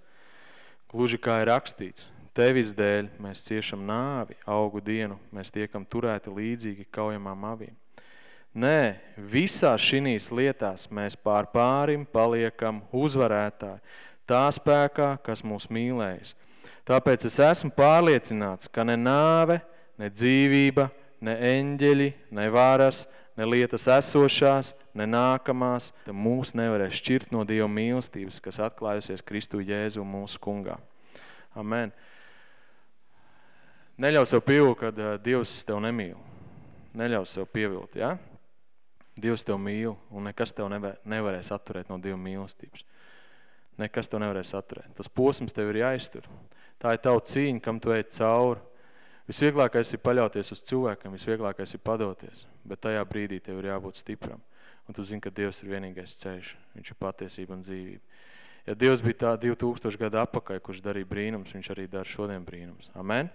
Gluži kā ir rakstīts, tevis dēļ mēs ciešam nāvi, augu dienu, mēs tiekam turēti līdzīgi kaujamām avīm. Nē, visās šinīs lietās mēs pār pārim paliekam uzvarētāji, tā spēkā, kas mūs mīlējas. Tāpēc es esmu pārliecināts, ka ne nāve, ne dzīvība, ne eņģeļi, ne varas, ne lietas esošās, ne nākamās, tad mūs nevarēs šķirt no Dieva mīlestības, kas atklājusies Kristu Jēzu mūsu kungā. Amen. Neļauj sev pievilkt, kad Dievs tev nemīl. Neļauj sev pievilkt, ja? Dievs tev mīl, un nekas tev nevarēs atturēt no Dieva mīlestības. Nekas tev nevarēs atturēt. Tas posms tev ir jāiztur. Tā ir tava cīņa, kam tu ej cauri. Visvieglākais ir paļauties uz cilvēkam, visvieglākais ir padoties, bet tajā brīdī tev ir jābūt stipram. Un tu zini, ka Dievs ir vienīgais ceļš, viņš ir patiesība un dzīvība. Ja Dievs bija tā 2000 gadu apakai, kurš darīja brīnums, viņš arī dara šodien brīnums. Amen?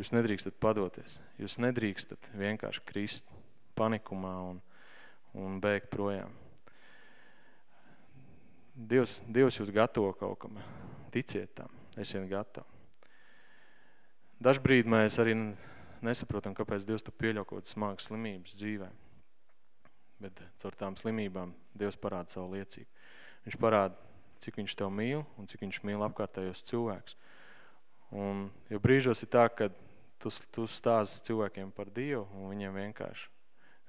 Jūs nedrīkstat padoties, jūs nedrīkstat vienkārši krist panikumā un, un bēgt projām. Dievs, Dievs jūs gatavo kaut kam, ticiet tam, esiet gatavi. Dažbrīd mēs arī nesaprotam, kāpēc Dievs tu pieļauj kaut smagas slimības dzīvē. Bet caur tām slimībām Dievs parāda savu liecību. Viņš parāda, cik viņš tev mīl un cik viņš mīl apkārtējos cilvēks. Un, jo brīžos ir tā, ka tu, tu stāsti cilvēkiem par Dievu un viņiem vienkārši,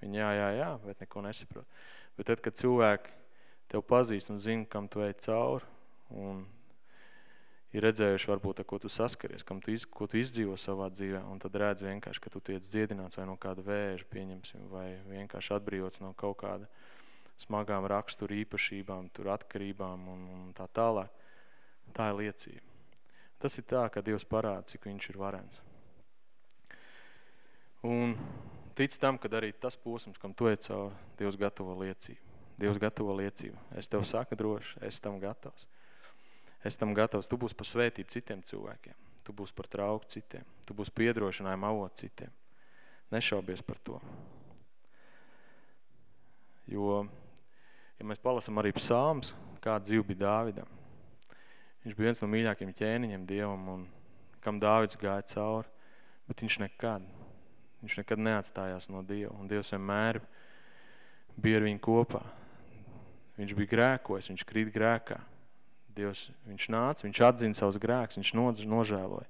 viņi jā, jā, jā, bet neko nesaprot. Bet tad, kad cilvēki tev pazīst un zina, kam tu ej cauri un ir redzējuši varbūt, ar ko tu saskaries, kam tu iz, ko tu izdzīvo savā dzīvē, un tad redz vienkārši, ka tu tiec dziedināts vai no kāda vēža, pieņemsim, vai vienkārši atbrīvots no kaut kāda smagām raksturu īpašībām, tur atkarībām un, un tā tālāk. Tā ir liecība. Tas ir tā, ka Dievs parāda, cik viņš ir varens. Un tic tam, kad arī tas posms, kam tu ej cauri, Dievs gatavo liecību. Dievs gatavo liecību. Es tev saku droši, es tam gatavs. Es tam gatavs. Tu būsi par svētību citiem cilvēkiem. Tu būsi par trauku citiem. Tu būsi piedrošinājumu avot citiem. Nešaubies par to. Jo, ja mēs palasam arī psalms, kāda dzīve bija Dāvidam. Viņš bija viens no mīļākiem ķēniņiem Dievam un kam Dāvids gāja cauri, bet viņš nekad, viņš nekad neatstājās no Dieva un Dievs vienmēr bija ar viņu kopā. Viņš bija grēkojis, viņš krīt grēkā. Dievs, viņš nāca, viņš atzina savus grēkus, viņš nodz, nožēloja.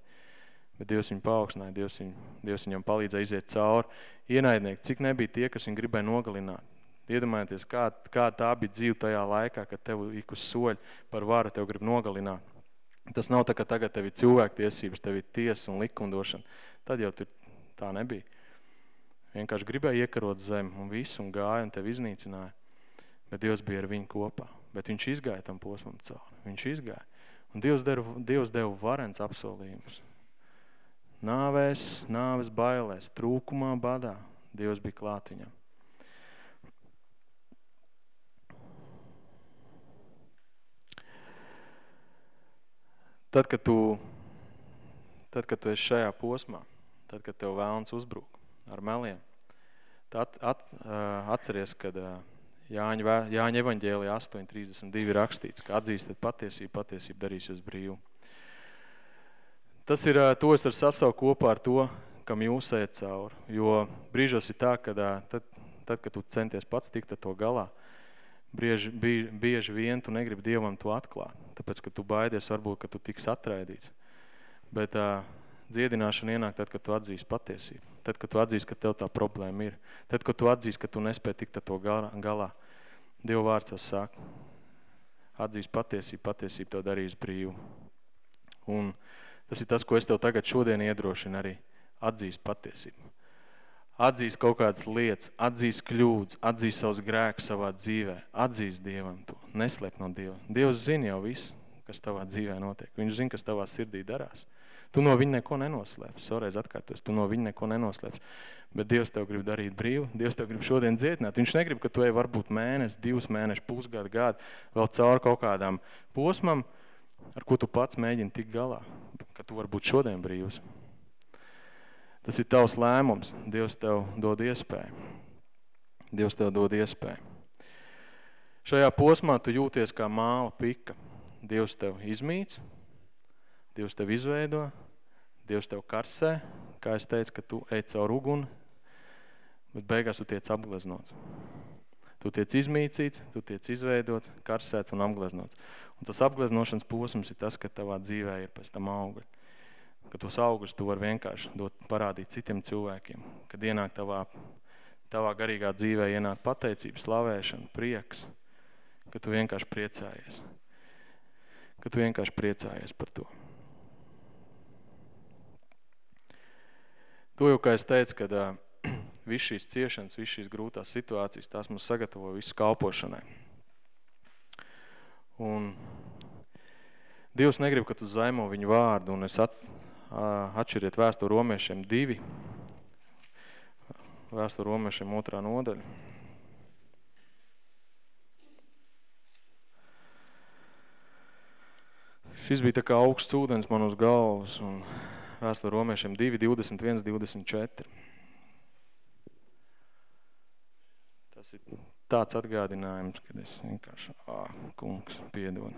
Bet Dievs viņu paaugstināja, Dievs, viņu, Dievs viņam palīdzēja iziet cauri. Ienaidnieki, cik nebija tie, kas viņu gribēja nogalināt. Iedomājieties, kā, kā tā bija dzīve tajā laikā, kad tev ik uz soļu par varu tev grib nogalināt. Tas nav tā, ka tagad tev ir cilvēktiesības, tev ir tiesa un likumdošana. Tad jau tur tā nebija. Vienkārši gribēja iekarot zem un visu un gāja un tevi iznīcināja. Bet Dievs bija ar viņu kopā bet viņš izgāja tam posmam cauri. Viņš izgāja. Un Dievs, der, Dievs deva varens apsolījumus. Nāvēs, nāves bailēs, trūkumā, badā. Dievs bija klāt viņam. Tad, kad tu, tad, kad tu esi šajā posmā, tad, kad tev vēlns uzbrūk ar meliem, tad at, at, eh, atceries, kad uh, Jāņa, Jāņa evaņģēlija 8.32 rakstīts, ka atzīstat patiesību, patiesību darīs jūs brīvu. Tas ir, to es ar sasauku kopā ar to, kam jūs ejat cauri, jo brīžos ir tā, ka tad, tad, kad tu centies pats tikt ar to galā, bieži, bieži vien tu negribi Dievam to atklāt, tāpēc, ka tu baidies varbūt, ka tu tiks atraidīts. Bet uh, dziedināšana ienāk tad, kad tu atzīsi patiesību. Tad, kad tu atzīsi, ka tev tā problēma ir. Tad, kad tu atzīsi, ka tu nespēji tikt ar to galā. Dieva vārds jau saka, atzīsi patiesību, patiesību tev darīs brīvu. Un tas ir tas, ko es tev tagad šodien iedrošinu arī. Atzīst patiesību. Atzīst kaut kādas lietas, atzīst kļūdas, atzīst savus grēkus savā dzīvē. Atzīst Dievam to. Neslēp no Dieva. Dievs zina jau visu, kas tavā dzīvē notiek. Viņš zina, kas tavā sirdī darās. Tu no viņa neko nenoslēpsi. Soreiz atkārtos, tu no viņa neko nenoslēpsi. Bet Dievs tev grib darīt brīvu. Dievs tev grib šodien dziedināt. Viņš negrib, ka tu ej varbūt mēnesi, divus mēnešus, pusgadu, gadu, vēl cauri kaut kādām posmam, ar ko tu pats mēģini tikt galā. Ka tu vari būt šodien brīvs. Tas ir tavs lēmums. Dievs tev dod iespēju. Dievs tev dod iespēju. Šajā posmā tu jūties kā māla pika. Dievs tev izmīts, Dievs tev izveido, Dievs tev karsē, kā es teicu, ka tu ej caur uguni, bet beigās tu tiec apgleznots. Tu tiec izmīcīts, tu tiec izveidots, karsēts un apgleznots. Un tas apgleznošanas posms ir tas, ka tavā dzīvē ir pēc tam augļi. Ka tos augļus tu vari vienkārši dot, parādīt citiem cilvēkiem. Kad ienāk tavā, tavā garīgā dzīvē, ienāk pateicība, slavēšana, prieks, ka tu vienkārši priecājies. Ka tu vienkārši priecājies par to. To jau, kā es teicu, kad uh, [CLEARS THROAT] viss šīs ciešanas, viss šīs grūtās situācijas, tās mums sagatavo visu kalpošanai. Un Dievs negrib, ka tu zaimo viņu vārdu, un es ats, atšķiriet vēstu romiešiem divi, vēstu romiešiem otrā nodaļa. Šis bija tā kā augsts ūdens man uz galvas, un vēstule romiešiem 2, 21, 24. Tas ir tāds atgādinājums, kad es vienkārši, ā, kungs, piedod.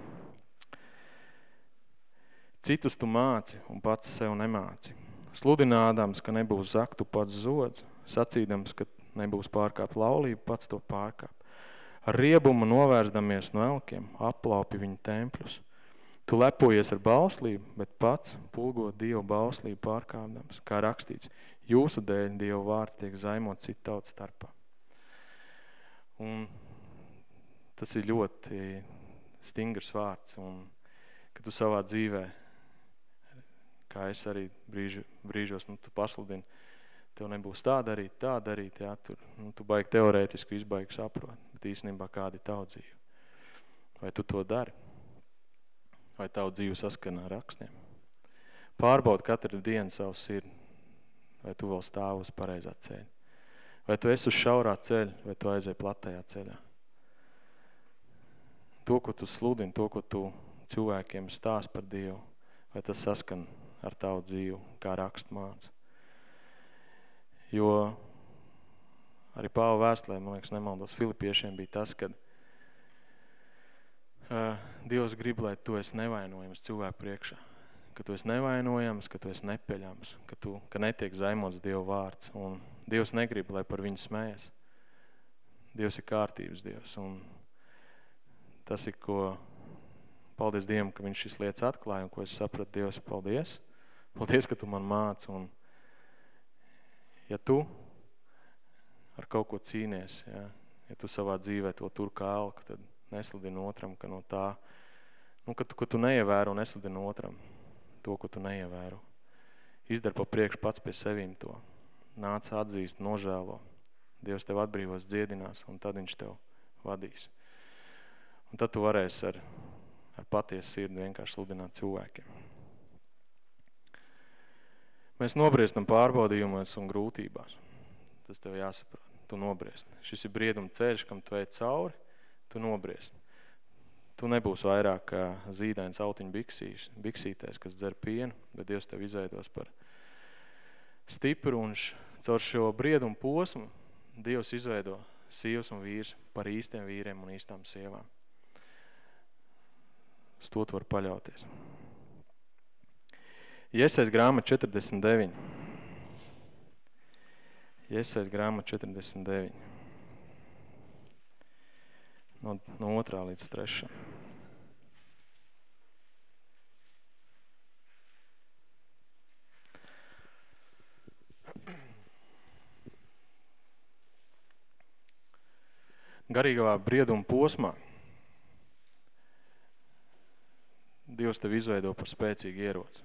Citus tu māci un pats sev nemāci. Sludinādams, ka nebūs zaktu pats zods, sacīdams, ka nebūs pārkāp laulību, pats to pārkāp. Ar riebumu novērstamies no elkiem, aplaupi viņu tempļus. Tu lepojies ar bauslību, bet pats pulgo Dievu bauslību pārkāpdams, kā rakstīts. Jūsu dēļ Dievu vārds tiek zaimot citu tautu starpā. Un tas ir ļoti stingrs vārds, un kad tu savā dzīvē, kā es arī brīžu, brīžos, nu, tu pasludini, tev nebūs tā darīt, tā darīt, jā, tur, nu, tu baigi teorētisku izbaigi saprot, bet īstenībā kādi tavu dzīvi. Vai tu to dari? Vai tavu dzīvi saskanā ar rakstiem. Pārbaud katru dienu savu sirdi, vai tu vēl stāv uz pareizā ceļa. Vai tu esi uz šaurā ceļa, vai tu aizēji platajā ceļā. To, ko tu sludini, to, ko tu cilvēkiem stāst par Dievu, vai tas saskan ar tavu dzīvi, kā rakst māca. Jo arī Pāva vēstulē, man liekas, nemaldos, Filipiešiem bija tas, kad uh, Dievs grib, lai tu esi nevainojams cilvēku priekšā. Ka tu esi nevainojams, ka tu esi nepeļams, ka, tu, ka netiek zaimots Dieva vārds. Un Dievs negrib, lai par viņu smējas. Dievs ir kārtības Dievs. Un tas ir, ko, paldies Dievam, ka viņš šis lietas atklāja un ko es sapratu, Dievs, paldies. Paldies, ka tu man māc. Un ja tu ar kaut ko cīnies, ja, ja tu savā dzīvē to tur kā alku, tad nesludini otram, ka no tā, nu, ka ka tu neievēro un nesludini otram to, ko tu neievēro. Izdar pa priekšu pats pie sevīm to. Nāc atzīst, nožēlo. Dievs tev atbrīvos dziedinās, un tad viņš tev vadīs. Un tad tu varēsi ar, ar patiesu sirdi vienkārši sludināt cilvēkiem. Mēs nobriestam pārbaudījumos un grūtībās. Tas tev jāsaprot. Tu nobriest. Šis ir brieduma ceļš, kam tu ej cauri tu nobriest. Tu nebūsi vairāk kā zīdains autiņu biksīs, biksītēs, kas dzer pienu, bet Dievs tev izveidos par stipru un caur šo briedumu posmu Dievs izveido sievas un vīrs par īstiem vīriem un īstām sievām. Uz to tu var paļauties. Iesais grāma 49. Iesais grāma 49. No, no otrā līdz trešā. garīgā brieduma posmā Dievs tevi izveido par spēcīgu ieroci.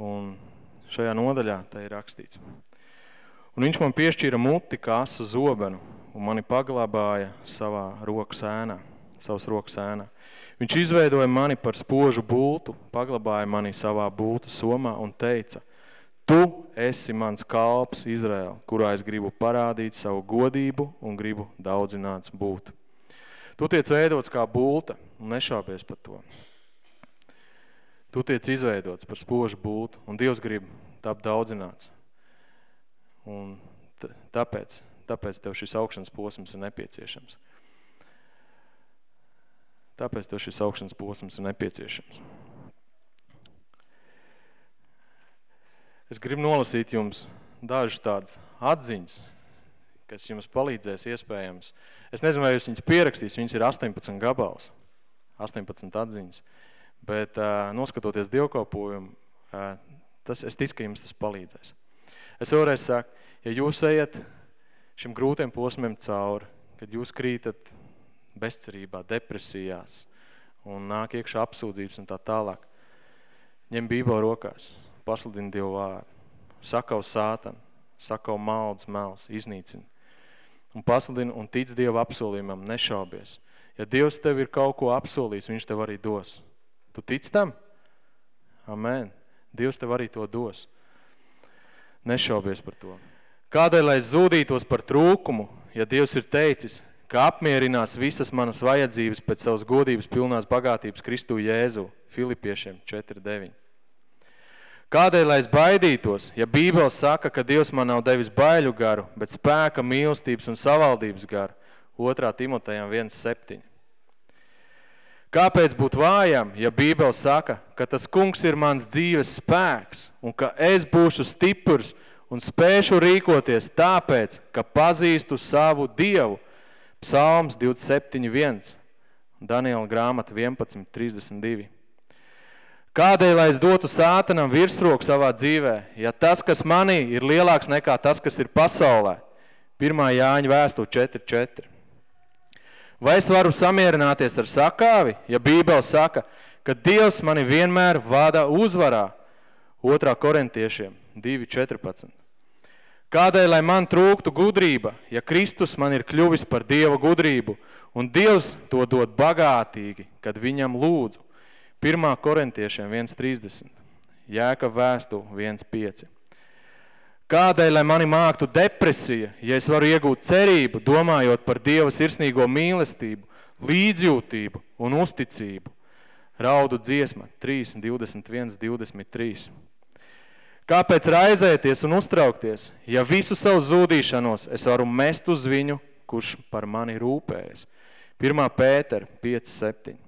Un šajā nodaļā tā ir rakstīts. Un viņš man piešķīra muti kā asu zobenu un mani paglabāja savā rokas ēnā, savas rokas ēnā. Viņš izveidoja mani par spožu bultu, paglabāja mani savā bultu somā un teica – Tu esi mans kalps, Izraēl, kurā es gribu parādīt savu godību un gribu daudzināts būt. Tu tiec veidots kā bulta un nešāpies par to. Tu tiec izveidots par spožu bultu un Dievs grib tap daudzināts. Un tāpēc, tāpēc tev šis augšanas posms ir nepieciešams. Tāpēc tev šis augšanas posms ir nepieciešams. Es gribu nolasīt jums dažas tādas atziņas, kas jums palīdzēs iespējams. Es nezinu, vai jūs viņas pierakstīs, viņas ir 18 gabals, 18 atziņas. Bet uh, noskatoties dievkalpojumu, uh, tas, es ticu, ka jums tas palīdzēs. Es vēlreiz saku, ja jūs ejat šim grūtiem posmiem cauri, kad jūs krītat bezcerībā, depresijās un nāk iekšā apsūdzības un tā tālāk, ņem bībeli rokās, pasludina Dievu vārdu. Sakau sātan, sakau malds, mels, iznīcina. Un pasludina un tic Dieva apsolījumam, nešaubies. Ja Dievs tev ir kaut ko apsolījis, viņš tev arī dos. Tu tic tam? Amen. Dievs tev arī to dos. Nešaubies par to. Kādēļ, lai zūdītos par trūkumu, ja Dievs ir teicis, ka apmierinās visas manas vajadzības pēc savas godības pilnās bagātības Kristu Jēzu, Filipiešiem 4.9. Kādēļ, lai es baidītos, ja Bībele saka, ka Dievs man nav devis baiļu garu, bet spēka, mīlestības un savaldības garu? 2. Timotejam 1.7. Kāpēc būt vājam, ja Bībele saka, ka tas kungs ir mans dzīves spēks un ka es būšu stiprs un spēšu rīkoties tāpēc, ka pazīstu savu Dievu? Psalms 27.1, Daniela grāmata 11.32. Kādēļ, lai es dotu sātanam virsroku savā dzīvē, ja tas, kas manī, ir lielāks nekā tas, kas ir pasaulē? 1. Jāņa vēstu 4.4. Vai es varu samierināties ar sakāvi, ja Bībele saka, ka Dievs mani vienmēr vada uzvarā? 2. korintiešiem 2.14. Kādēļ, lai man trūktu gudrība, ja Kristus man ir kļuvis par Dieva gudrību, un Dievs to dod bagātīgi, kad viņam lūdzu? 1. korintiešiem 1.30, Jēka vēstu 1.5. Kādēļ, lai mani māktu depresija, ja es varu iegūt cerību, domājot par Dieva sirsnīgo mīlestību, līdzjūtību un uzticību? Raudu dziesma 3, 21, 23. Kāpēc raizēties un uztraukties, ja visu savu zūdīšanos es varu mest uz viņu, kurš par mani rūpējas? 1. Pēter 5, 7.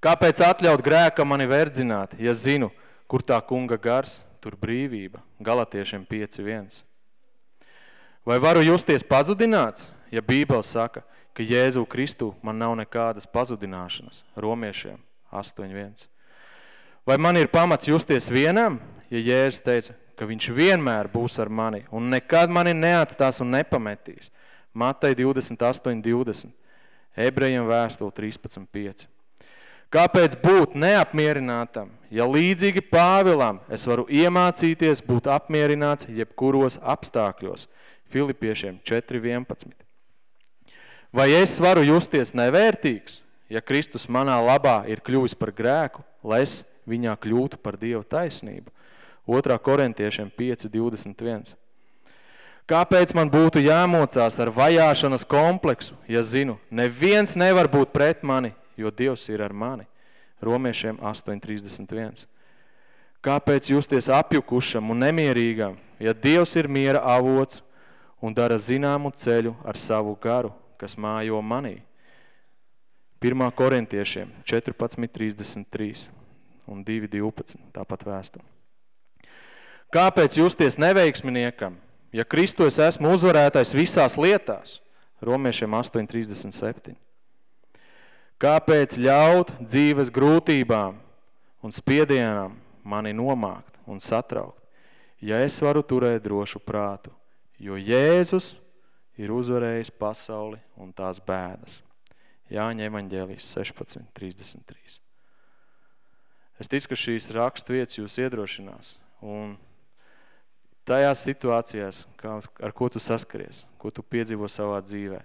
Kāpēc atļaut grēka mani verdzināt, ja zinu, kur tā kunga gars, tur brīvība? Galatiešiem 5.1. Vai varu justies pazudināts, ja Bībele saka, ka Jēzu Kristu man nav nekādas pazudināšanas? Romiešiem 8.1. Vai man ir pamats justies vienam, ja Jēzus teica, ka viņš vienmēr būs ar mani un nekad mani neatstās un nepametīs? Matai 28.20. Ebrejiem vēstuli 13.5. Kāpēc būt neapmierinātam, ja līdzīgi Pāvilam es varu iemācīties būt apmierināts jebkuros apstākļos? Filipiešiem 4.11. Vai es varu justies nevērtīgs, ja Kristus manā labā ir kļuvis par grēku, lai es viņā kļūtu par Dievu taisnību? 2. korintiešiem 5.21. Kāpēc man būtu jāmocās ar vajāšanas kompleksu, ja zinu, neviens nevar būt pret mani, jo Dievs ir ar mani? Romiešiem 8.31. Kāpēc justies apjukušam un nemierīgam, ja Dievs ir miera avots un dara zināmu ceļu ar savu garu, kas mājo manī? 1. korintiešiem 14.33 un 2.12, tāpat vēstum. Kāpēc justies neveiksminiekam, Ja Kristu es esmu uzvarētais visās lietās, romiešiem 8.37. Kāpēc ļaut dzīves grūtībām un spiedienām mani nomākt un satraukt, ja es varu turēt drošu prātu, jo Jēzus ir uzvarējis pasauli un tās bēdas. Jāņa evaņģēlijas 16.33. Es ticu, ka šīs rakstu vietas jūs iedrošinās un tajās situācijās, kā, ar ko tu saskaries, ko tu piedzīvo savā dzīvē,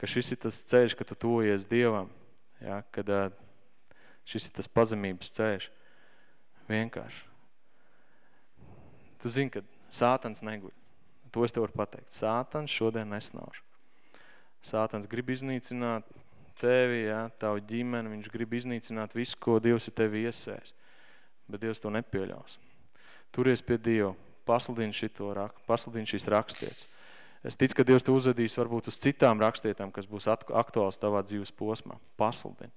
ka šis ir tas ceļš, ka tu tojies Dievam, ja, kad šis ir tas pazemības ceļš. Vienkārši. Tu zini, ka sātans neguļ. To es tev varu pateikt. Sātans šodien nesnauž. Sātans grib iznīcināt tevi, ja, tavu ģimeni, viņš grib iznīcināt visu, ko Dievs ir tevi iesējis. Bet Dievs to nepieļaus. Turies pie Dieva, pasludini, šito, pasludini šīs rakstietas. Es ticu, ka Dievs tu uzvedīs varbūt uz citām rakstietām, kas būs aktuāls tavā dzīves posmā. Pasludini.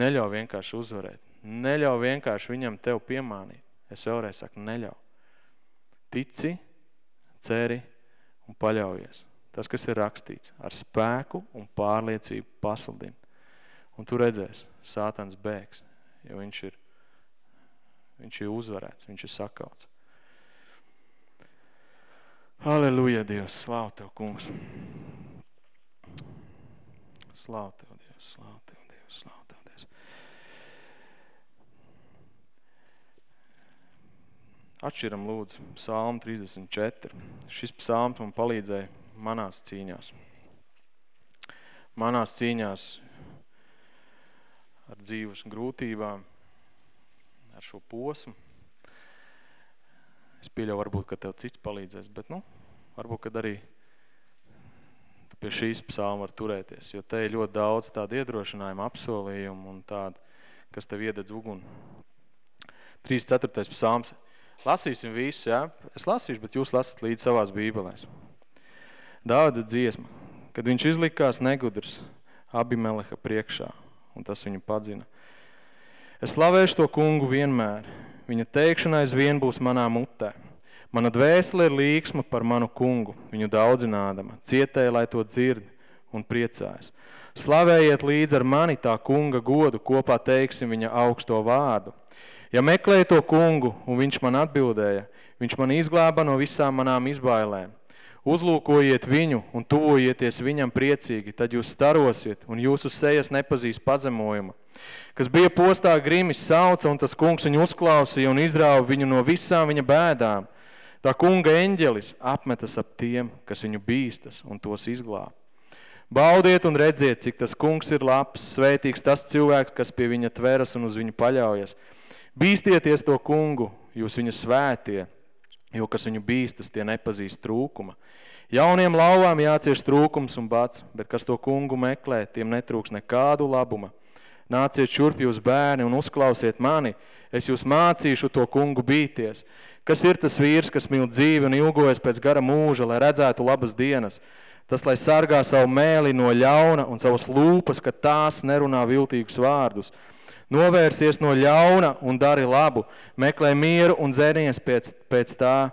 Neļauj vienkārši uzvarēt. Neļauj vienkārši viņam tev piemānīt. Es vēlreiz saku, neļauj. Tici, ceri un paļaujies. Tas, kas ir rakstīts, ar spēku un pārliecību pasludini. Un tu redzēsi, sātans bēgs, jo viņš ir, viņš ir uzvarēts, viņš ir sakauts. Aleluja, Dievs, slāv Tev, kungs. Slāv Tev, Dievs, slāv Tev, Dievs, slāv Tev, Dievs. Atšķiram lūdzu psalmu 34. Šis psalms man palīdzēja manās cīņās. Manās cīņās ar dzīves grūtībām, ar šo posmu. Es pieļauju, varbūt, ka tev cits palīdzēs, bet, nu, varbūt, kad arī tu pie šīs psalma var turēties, jo te ir ļoti daudz tādu iedrošinājumu, apsolījumu un tādu, kas tev iededz uguni. 34. psalms. Lasīsim visu, jā? Es lasīšu, bet jūs lasat līdz savās bībelēs. Dāvida dziesma, kad viņš izlikās negudrs Abimeleha priekšā, un tas viņu padzina. Es slavēšu to kungu vienmēr, Viņa teikšana aizvien būs manā mutē. Mana dvēsele ir līksma par manu kungu, viņu daudzinādama, cietēja, lai to dzird un priecājas. Slavējiet līdz ar mani tā kunga godu, kopā teiksim viņa augsto vārdu. Ja meklēju to kungu, un viņš man atbildēja, viņš man izglāba no visām manām izbailēm. Uzlūkojiet viņu un tuvojieties viņam priecīgi, tad jūs starosiet un jūsu sejas nepazīs pazemojuma kas bija postā grimis sauca, un tas kungs viņu uzklausīja un izrāva viņu no visām viņa bēdām. Tā kunga eņģelis apmetas ap tiem, kas viņu bīstas, un tos izglāb. Baudiet un redziet, cik tas kungs ir labs, svētīgs tas cilvēks, kas pie viņa tveras un uz viņu paļaujas. Bīstieties to kungu, jūs viņu svētie, jo kas viņu bīstas, tie nepazīst trūkuma. Jauniem lauvām jācieš trūkums un bats, bet kas to kungu meklē, tiem netrūks nekādu labuma. Nāciet šurp jūs bērni un uzklausiet mani, es jūs mācīšu to kungu bīties. Kas ir tas vīrs, kas mīl dzīvi un ilgojas pēc gara mūža, lai redzētu labas dienas? Tas, lai sargā savu mēli no ļauna un savas lūpas, ka tās nerunā viltīgus vārdus. Novērsies no ļauna un dari labu, meklē mieru un dzēnies pēc, pēc tā.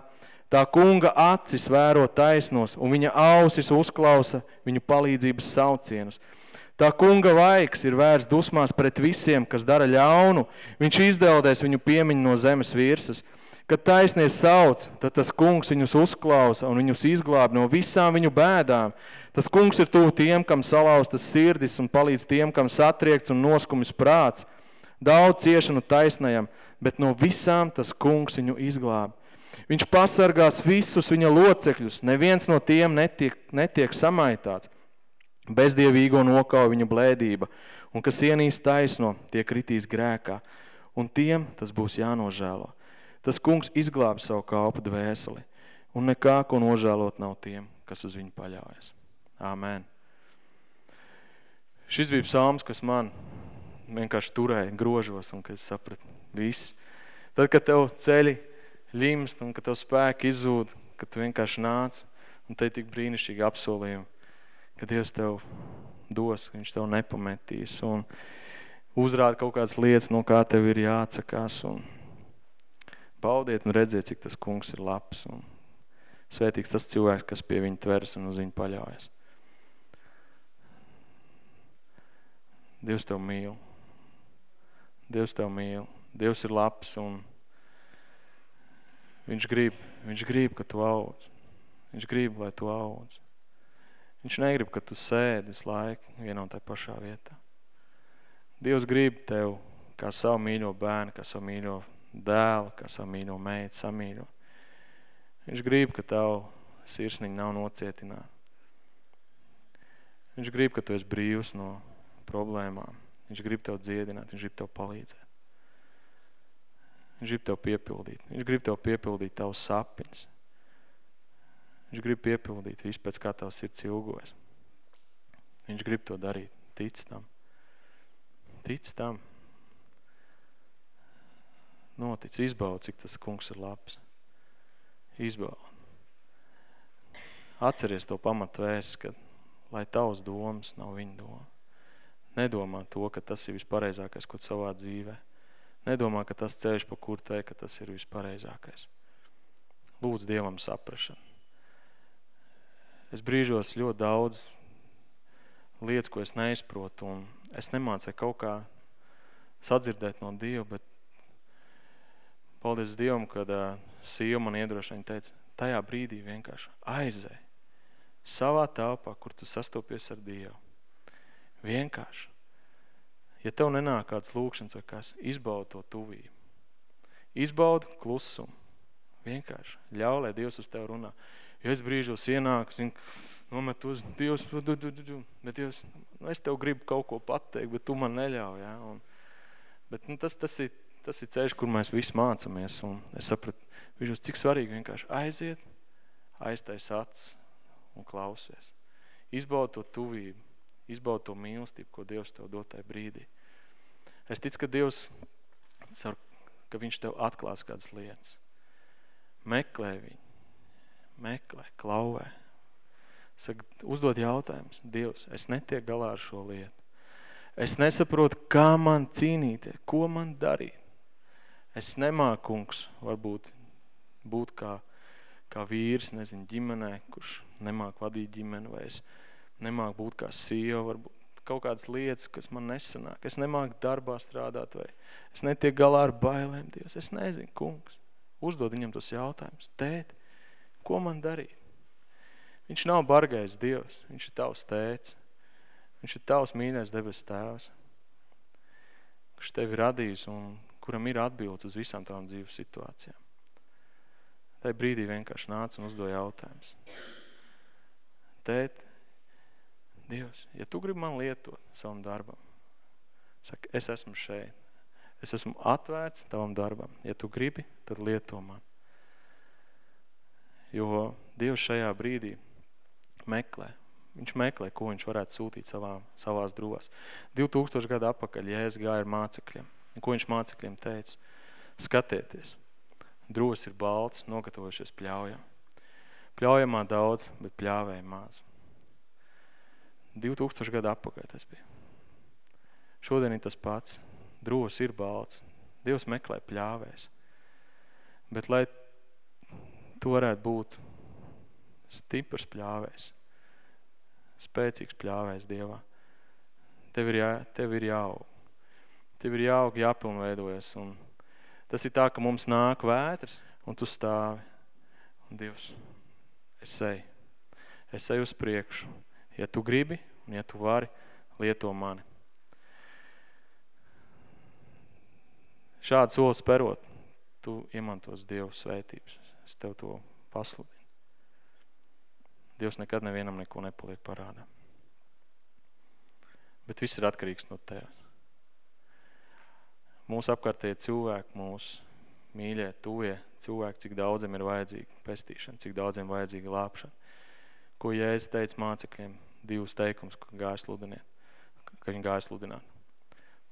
Tā kunga acis vēro taisnos un viņa ausis uzklausa viņu palīdzības saucienus. Tā kunga vaigs ir vērts dusmās pret visiem, kas dara ļaunu. Viņš izdeldēs viņu piemiņu no zemes virsas. Kad taisnies sauc, tad tas kungs viņus uzklausa un viņus izglāb no visām viņu bēdām. Tas kungs ir tuvu tiem, kam salauztas sirdis un palīdz tiem, kam satriekts un noskumis prāts. Daudz ciešanu taisnajam, bet no visām tas kungs viņu izglāb. Viņš pasargās visus viņa locekļus, neviens no tiem netiek, netiek samaitāts. Bezdievīgo nokauj viņa blēdība, un kas ienīst taisno, tie kritīs grēkā, un tiem tas būs jānožēlo. Tas kungs izglāb savu kalpu dvēseli, un nekā, ko nožēlot nav tiem, kas uz viņu paļaujas. Āmen. Šis bija psalms, kas man vienkārši turēja grožos un kad es sapratu viss. Tad, kad tev ceļi ļimst un kad tev spēki izzūd, kad tu vienkārši nāc un te tik brīnišķīgi apsolījumi, ka Dievs tev dos, viņš tev nepametīs un uzrāda kaut kādas lietas, no kā tev ir jāatsakās un baudiet un redziet, cik tas kungs ir labs un svētīgs tas cilvēks, kas pie viņa tveras un uz viņu paļaujas. Dievs tev mīl. Dievs tev mīl. Dievs ir labs un viņš grib, viņš grib, ka tu audz. Viņš grib, lai tu audz. Viņš negrib, ka tu sēdi visu laiku vienā un tā pašā vietā. Dievs grib tev kā savu mīļo bērnu, kā savu mīļo dēlu, kā savu mīļo meitu samīļo. Viņš grib, ka tavu sirsniņa nav nocietināta. Viņš grib, ka tu esi brīvs no problēmām. Viņš grib tev dziedināt, viņš grib tev palīdzēt. Viņš grib tev piepildīt. Viņš grib tev piepildīt tavus sapņus. Viņš grib piepildīt visu pēc kā tavs sirds ilgojas. Viņš grib to darīt. Tic tam. Tic tam. Notic, izbaudi, cik tas kungs ir labs. Izbaudi. Atceries to pamat vēst, ka lai tavs domas nav viņa doma. Nedomā to, ka tas ir vispareizākais, ko savā dzīvē. Nedomā, ka tas ceļš, pa kur te, ka tas ir vispareizākais. Lūdz Dievam saprašanu. Es brīžos ļoti daudz lietas, ko es neizprotu, un es nemācēju kaut kā sadzirdēt no Dieva, bet paldies Dievam, kad uh, sieva man iedrošina teica, tajā brīdī vienkārši aizēj savā telpā, kur tu sastopies ar Dievu Vienkārši. Ja tev nenāk kāds lūkšanas vai kas, izbaudi to tuvību. Izbaudi klusumu. Vienkārši. Ļauj, lai Dievs uz tev runā. Ja es brīžos ienāku, zinu, nomet uz Dievs, du, du, du, du, bet Dievs, nu, es tev gribu kaut ko pateikt, bet tu man neļauj, ja? Un, bet nu, tas, tas, ir, tas ir ceļš, kur mēs visi mācamies, un es sapratu, brīžos, cik svarīgi vienkārši aiziet, aiztais acis un klausies. Izbaudi to tuvību izbaudi to mīlestību, ko Dievs tev dod tajā brīdī. Es ticu, ka Dievs, cer, ka viņš tev atklās kādas lietas. Meklē viņu, meklē, klauvē. Saka, uzdod jautājumus. Dievs, es netiek galā ar šo lietu. Es nesaprotu, kā man cīnīties, ko man darīt. Es nemāku, kungs, varbūt būt kā, kā vīrs, nezinu, ģimenē, kurš nemāk vadīt ģimeni, vai es nemāk būt kā sieva, varbūt kaut kādas lietas, kas man nesanāk. Es nemāku darbā strādāt vai es netiek galā ar bailēm, Dievs. Es nezinu, kungs. Uzdod viņam tos jautājumus. Tēt, ko man darīt? Viņš nav bargais Dievs. Viņš ir tavs tēts. Viņš ir tavs mīļais debes tēvs. Kurš tevi radījis un kuram ir atbildes uz visām tām dzīves situācijām. Tai brīdī vienkārši nāca un uzdoja jautājumus. Tēt, Dievs, ja tu gribi man lietot savam darbam, saka, es esmu šeit. Es esmu atvērts tavam darbam. Ja tu gribi, tad lieto man. Jo Dievs šajā brīdī meklē. Viņš meklē, ko viņš varētu sūtīt savā, savās drūvās. 2000 gadu apakaļ Jēzus gāja ar mācekļiem. Ko viņš mācekļiem teica? Skatieties, drūvas ir balts, nogatavojušies pļaujam. Pļaujamā daudz, bet pļāvēja maz. 2000 gadu apakaļ tas bija. Šodien ir tas pats. Drūs ir balts. Dievs meklē pļāvēs. Bet lai tu varētu būt stiprs pļāvēs, spēcīgs pļāvēs Dievā, tev ir, jā, tev ir jāaug. Tev ir jāaug, jāpilnveidojas. Un tas ir tā, ka mums nāk vētras, un tu stāvi. Un Dievs, es eju. Es eju uz priekšu. Ja tu gribi un ja tu vari, lieto mani. Šādu soli sperot, tu iemantos Dievu svētības. Es tev to pasludinu. Dievs nekad nevienam neko nepaliek parādā. Bet viss ir atkarīgs no tevis. Mūsu apkārtēji cilvēki mūs mīļie, tuvie cilvēki, cik daudziem ir vajadzīga pestīšana, cik daudziem vajadzīga lāpšana. Ko Jēzus teica mācekļiem, divus teikums, ka gāja sludiniet, ka viņi gāja sludināt.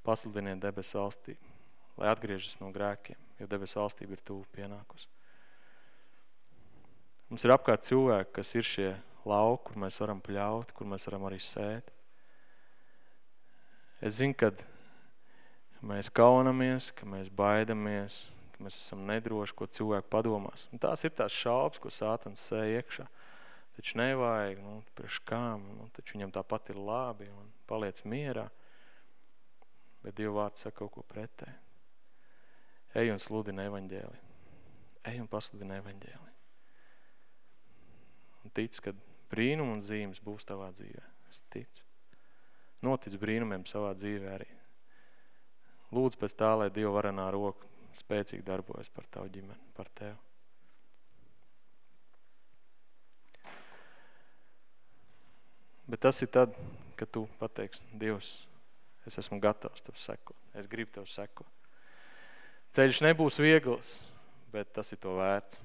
Pasludiniet debesu valstību, lai atgriežas no grēkiem, jo debesu valstība ir tuvu pienākus. Mums ir apkārt cilvēki, kas ir šie lauki, kur mēs varam pļaut, kur mēs varam arī sēt. Es zinu, kad mēs kaunamies, ka mēs baidamies, ka mēs esam nedroši, ko cilvēki padomās. Un tās ir tās šaubas, ko sātans sēja iekšā. Taču nevajag, nu, priekš kām, nu, taču viņam tāpat ir labi un paliec mierā. Bet Dieva vārds saka kaut ko pretē. Ej un sludina evaņģēli. Ej un pasludina evaņģēli. Un tic, ka brīnum un zīmes būs tavā dzīvē. Es ticu. Notic brīnumiem savā dzīvē arī. Lūdzu pēc tā, lai Dieva varenā roka spēcīgi darbojas par tavu ģimeni, par tevi. Bet tas ir tad, kad tu pateiksi, Dievs, es esmu gatavs tev sekot. Es gribu tev sekot. Ceļš nebūs viegls, bet tas ir to vērts.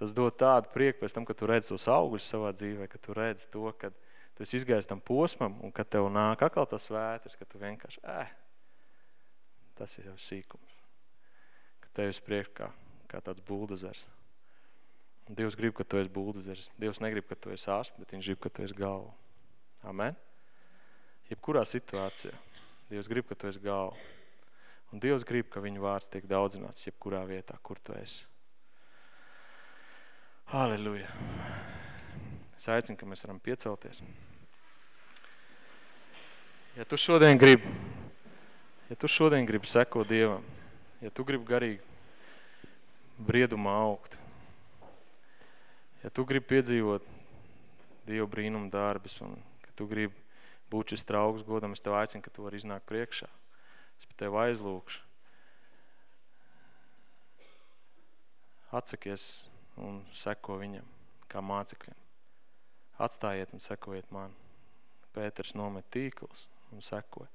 Tas dod tādu prieku pēc tam, kad tu redz tos augļus savā dzīvē, kad tu redz to, kad tu esi izgājis tam posmam un kad tev nāk atkal tas vētrs, ka tu vienkārši, eh, tas ir jau sīkums. Ka tev ir priekš kā, kā tāds buldozers. Dievs grib, ka tu esi buldozers. Dievs negrib, ka tu esi ārsts, bet viņš grib, ka tu esi galva. Amen? Jebkurā situācijā. Dievs grib, ka tu esi galva. Un Dievs grib, ka viņa vārds tiek daudzināts jebkurā vietā, kur tu esi. Halleluja. Es aicinu, ka mēs varam piecelties. Ja tu šodien gribi, ja tu šodien gribi seko Dievam, ja tu gribi garīgi briedumā augt, ja tu gribi piedzīvot Dievu brīnumu darbus un tu gribi būt šis trauks godam, es tev aicinu, ka tu vari iznākt priekšā. Es par tevi aizlūkšu. Atsakies un seko viņam, kā mācekļiem. Atstājiet un sekojiet man. Pēters nomet tīkls un sekoja.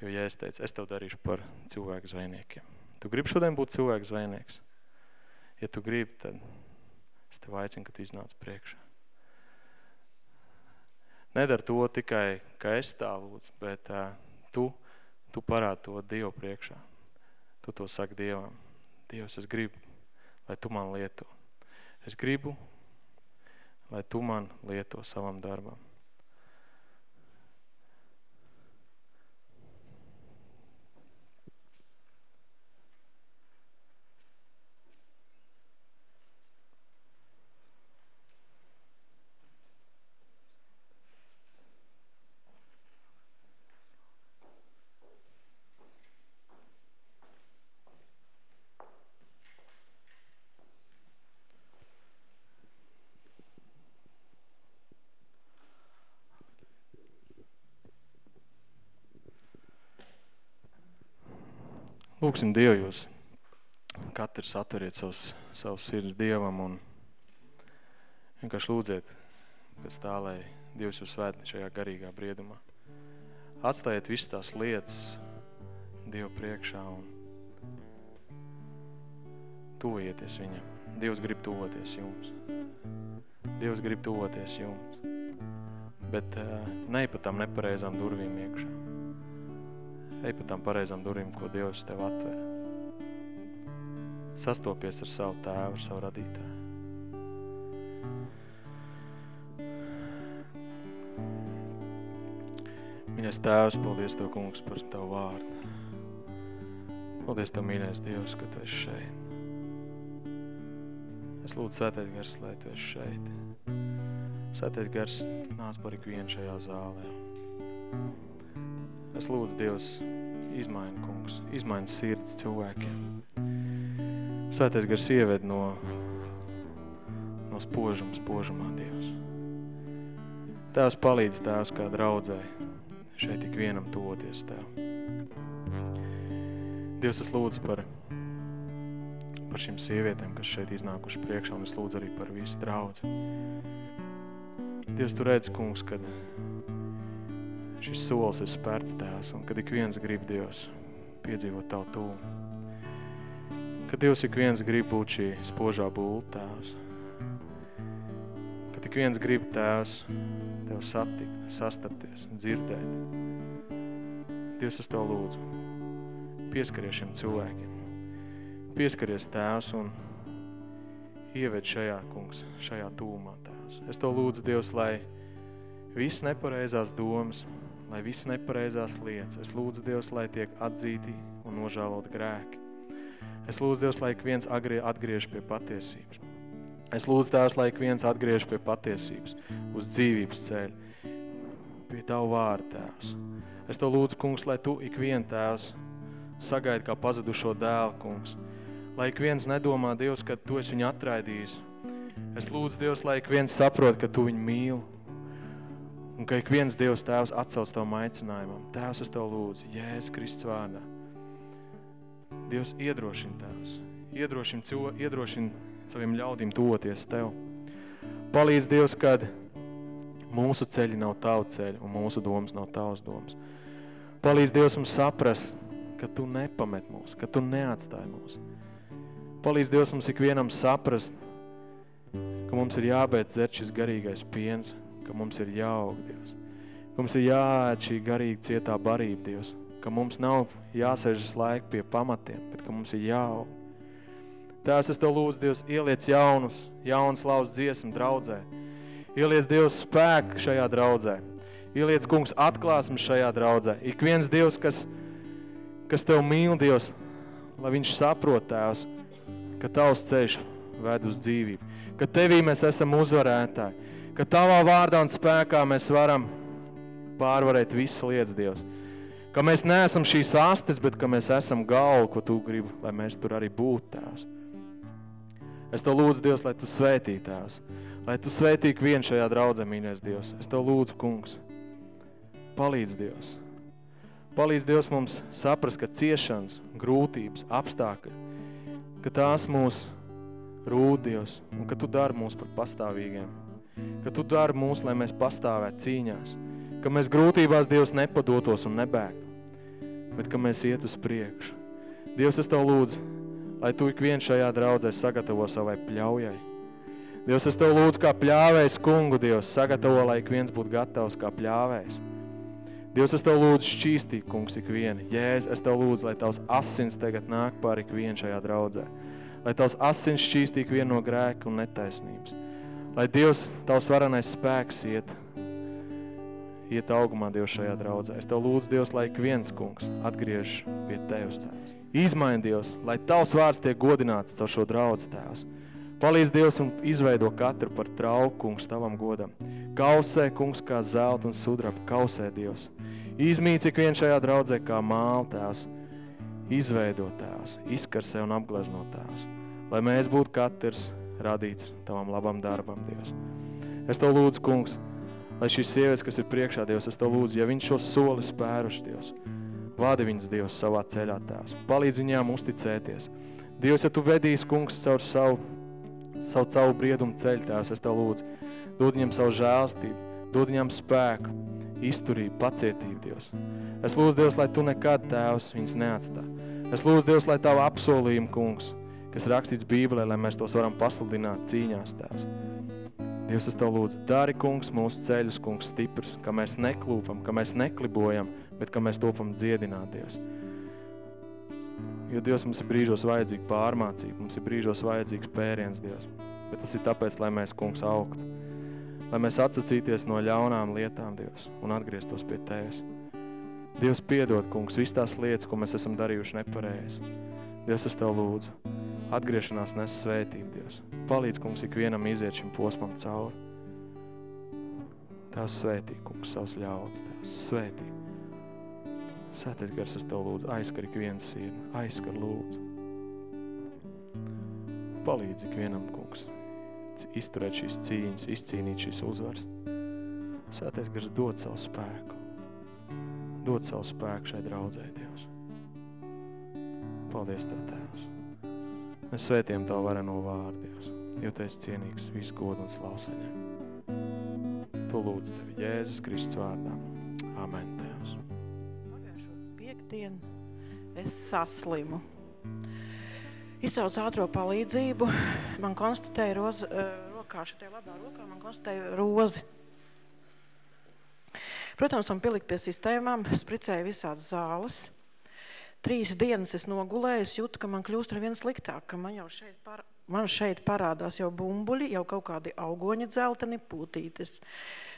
Jo, ja es teicu, es tev darīšu par cilvēku zvejniekiem. Tu gribi šodien būt cilvēku zvejnieks? Ja tu gribi, tad es tev aicinu, ka tu iznāc priekšā. Nedar to tikai, ka es tā lūdzu, bet uh, tu, tu parādi to Dievu priekšā. Tu to saki Dievam. Dievs, es gribu, lai tu man lieto. Es gribu, lai tu man lieto savam darbam. Lūksim Dievu jūs. Katrs atveriet savus, savus sirds Dievam un vienkārši lūdziet pēc tā, lai Dievs jūs svēt šajā garīgā briedumā. Atstājiet visas tās lietas Dievu priekšā un tuvieties viņam. Dievs grib tuvoties jums. Dievs grib tuvoties jums. Bet uh, ne pa tam nepareizām durvīm iekšā. Ej pa tām pareizām durvīm, ko Dievs tev atver. Sastopies ar savu tēvu, ar savu radītāju. Mīļais tēvs, paldies Tev, kungs, par Tavu vārdu. Paldies Tev, mīļais Dievs, ka Tu esi šeit. Es lūdzu svētais gars, lai Tu esi šeit. Svētais gars nāc par ikvienu šajā zālē. Es lūdzu, Dievs, izmaini, kungs, izmaini sirds cilvēkiem. Svētais gars ieved no, no spožuma, spožumā, Dievs. Tēvs palīdz Tēvs kā draudzē šeit tik vienam tuvoties Tev. Dievs, es lūdzu par, par šīm sievietēm, kas šeit iznākuši priekšā, un es lūdzu arī par visu draudzi. Dievs, Tu redzi, kungs, kad šis solis ir spērts tēvs, un kad ik viens grib Dievs piedzīvot tavu tūmu, ka Dievs ik viens grib būt šī spožā būla, Tēvs. Ka tik viens grib, Tēvs, Tev satikt, sastapties, dzirdēt. Dievs, es Tev lūdzu, pieskaries šiem cilvēkiem. Pieskaries, Tēvs, un ieved šajā, kungs, šajā tūmā, Tēvs. Es Tev lūdzu, Dievs, lai viss nepareizās domas, lai viss nepareizās lietas, es lūdzu, Dievs, lai tiek atzīti un nožēlot grēki. Es lūdzu, Dievs, lai ik viens atgriež pie patiesības. Es lūdzu, Tēvs, lai ik viens atgriež pie patiesības, uz dzīvības ceļu, pie Tavu vārdu, Tēvs. Es Tev lūdzu, kungs, lai Tu ik vien, Tēvs, sagaidi kā pazudušo dēlu, kungs. Lai ik viens nedomā, Dievs, ka Tu esi viņu atraidījis. Es lūdzu, Dievs, lai ik viens saprot, ka Tu viņu mīli. Un ka ik viens Dievs, Tēvs, atcels Tavam aicinājumam. Tēvs, es Tev lūdzu, Jēzus Kristus vārdā. Dievs, iedrošina Tēvs. Iedrošina, iedrošina saviem ļaudīm tuvoties Tev. Palīdz Dievs, kad mūsu ceļi nav Tavu ceļi un mūsu domas nav Tavas domas. Palīdz Dievs mums saprast, ka Tu nepamet mūs, ka Tu neatstāji mūs. Palīdz Dievs mums ikvienam saprast, ka mums ir jābeidz dzert šis garīgais piens, ka mums ir jāaug, Dievs. Ka mums ir jāēd šī garīgi cietā barība, Dievs. Ka mums nav jāsēžas laika pie pamatiem, bet ka mums ir jāaug. Tēvs, es Tev lūdzu, Dievs, ieliec jaunus, jaunas lauz dziesmu draudzē. Ieliec, Dievs, spēku šajā draudzē. Ieliec, kungs, atklāsmi šajā draudzē. Ik viens Dievs, kas, kas Tev mīl, Dievs, lai viņš saprot, Tēvs, ka Tavs ceļš ved uz dzīvību. Ka Tevī mēs esam uzvarētāji. Ka Tavā vārdā un spēkā mēs varam pārvarēt visas lietas, Dievs. Ka mēs neesam šīs astes, bet ka mēs esam galva, ko Tu gribi, lai mēs tur arī būtu, Tēvs. Es Tev lūdzu, Dievs, lai Tu svētī, Tēvs. Lai Tu svētī vien šajā draudzē, mīnēs Dievs. Es Tev lūdzu, kungs, palīdz Dievs. Palīdz Dievs mums saprast, ka ciešanas, grūtības, apstākļi, ka tās mūs rūd Dievs un ka Tu dari mūs par pastāvīgiem. Ka Tu dari mūs, lai mēs pastāvētu cīņās. Ka mēs grūtībās Dievs nepadotos un nebēgtu, bet ka mēs iet uz priekšu. Dievs, es Tev lūdzu, lai Tu ikvien šajā draudzē sagatavo savai pļaujai. Dievs, es Tev lūdzu kā pļāvējs kungu, Dievs, sagatavo, lai ik viens būtu gatavs kā pļāvējs. Dievs, es Tev lūdzu šķīstī, kungs, ik vienu. Jēz, es Tev lūdzu, lai Tavs asins tagad nāk pār ik vienu šajā draudzē. Lai Tavs asins šķīstī ik vienu no grēka un netaisnības. Lai Dievs, Tavs varanais spēks iet, iet augumā, Dievs, šajā draudzē. Es Tev lūdzu, Dievs, lai ik viens, kungs, atgriež pie Tevs, Tēvs. Izmaini, Dievs, lai Tavs vārds tiek godināts caur šo draudz, Tēvs. Palīdz Dievs un izveido katru par trauku, kungs, Tavam godam. Kausē, kungs, kā zelta un sudraba, kausē, Dievs. Izmīc ik vien šajā draudzē kā māla, Tēvs. Izveido, Tēvs, izkarsē un apglezno, Tēvs. Lai mēs būtu katrs radīts Tavam labam darbam, Dievs. Es Tev lūdzu, kungs, lai šīs sievietes, kas ir priekšā, Dievs, es Tev lūdzu, ja viņš šo soli spēruši, Dievs, Vādi viņas, Dievs, savā ceļā, Tēvs. Palīdz viņām uzticēties. Dievs, ja Tu vedīs, kungs, caur savu, savu cavu briedumu ceļu, Tēvs, es Tev lūdzu, dod viņam savu žēlstību, dod viņam spēku, izturību, pacietību, Dievs. Es lūdzu, Dievs, lai Tu nekad, Tēvs, viņas neatstā. Es lūdzu, Dievs, lai Tavu apsolījumu, kungs, kas rakstīts Bībelē, lai mēs tos varam pasludināt cīņās, Tēvs. Dievs, es Tev lūdzu, dari, kungs, mūsu ceļus, kungs, stiprus, ka mēs neklūpam, ka mēs neklibojam, bet ka mēs topam dziedināt, Dievs. Jo, Dievs, mums ir brīžos vajadzīga pārmācība, mums ir brīžos vajadzīgs pēriens, Dievs. Bet tas ir tāpēc, lai mēs, kungs, augtu. Lai mēs atsacīties no ļaunām lietām, Dievs, un atgrieztos pie Tevis. Dievs, piedod, kungs, viss tās lietas, ko mēs esam darījuši nepareizi. Dievs, es Tev lūdzu. Atgriešanās nes svētību, Dievs. Palīdz, kungs, ikvienam iziet šim posmam cauri. Tās svētī, kungs, savs ļauds, Tēvs, svētī. Sētais gars, es Tev lūdzu, aizskar ikvienas sirdi, aizskar lūdzu. Palīdz ikvienam, kungs, izturēt šīs cīņas, izcīnīt šīs uzvaras. Sētais gars dod savu spēku. Dod savu spēku šai draudzē, Dievs. Paldies Tev, Tēvs. Mēs svētiem Tavu vareno vārdu, Dievs, jo Tu esi cienīgs visu godu un slausaņiem. Tu lūdzu Tevi Jēzus Kristus vārdā. Amen, Tēvs. Pagājušo piekdienu es saslimu. Izsauc ātro palīdzību, man konstatēja rozi, rokā, šitai labā rokā, man konstatēja rozi. Protams, man pilika pie sistēmām, spricēja visādas zāles. Trīs dienas es nogulēju, es jūtu, ka man kļūst ar vien sliktāk, ka man jau šeit, par, man šeit parādās jau bumbuļi, jau kaut kādi augoņi dzelteni pūtītes.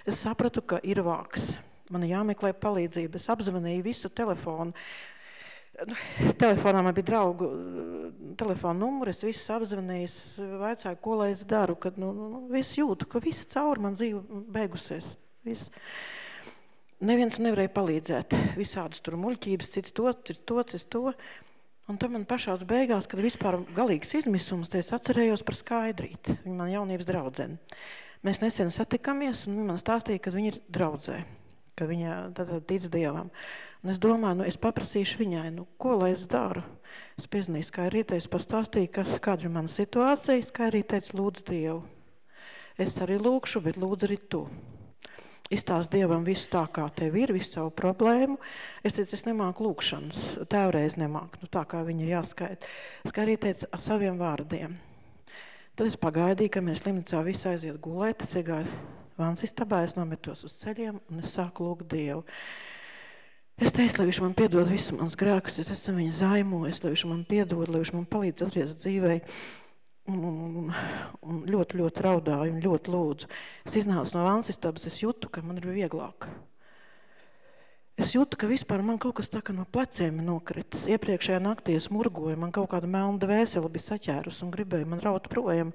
Es sapratu, ka ir vāks. Man jāmeklē palīdzība. Es apzvanīju visu telefonu. Nu, telefonā man bija draugu telefona numuri, es visus apzvanīju, es vaicāju, ko lai es daru, kad nu, nu, viss jūtu, ka viss cauri man dzīve beigusies. Viss. Neviens nevarēja palīdzēt. Visādas tur muļķības, cits to, cits to, cits to. Un tad man pašās beigās, kad vispār galīgs izmisums, es atcerējos par skaidrīti. Viņa man jaunības draudzene. Mēs nesen satikāmies, un viņa man stāstīja, ka viņa ir draudzē, ka viņa tad tic Dievam. Un es domāju, nu, es paprasīšu viņai, nu, ko lai es daru. Es piezinīju skaidrītē, es pastāstīju, kas, kāda ir mana situācija. Skaidrītē teica, lūdzu Dievu. Es arī lūkšu, bet lūdzu arī tu izstāst Dievam visu tā, kā tev ir, visu savu problēmu. Es teicu, es nemāku lūkšanas, tēvreiz nemāku, nu, tā kā viņi ir jāskaita. Es kā arī teicu ar saviem vārdiem. Tad es pagaidīju, ka mēs slimnīcā visi aiziet gulēt, es iegāju vans istabā, es nometos uz ceļiem un es sāku lūgt Dievu. Es teicu, lai viņš man piedod visu mans grēkus, es esmu viņa zaimojis, lai viņš man piedod, lai viņš man palīdz atgriezt dzīvei un, un, un ļoti, ļoti raudāju un ļoti lūdzu. Es iznācu no vannas istabas, es jūtu, ka man ir vieglāk. Es jūtu, ka vispār man kaut kas tā kā no pleciem nokritis. Iepriekšējā naktī es murgoju, man kaut kāda melna dvēsele bija saķērus un gribēja man raut projām.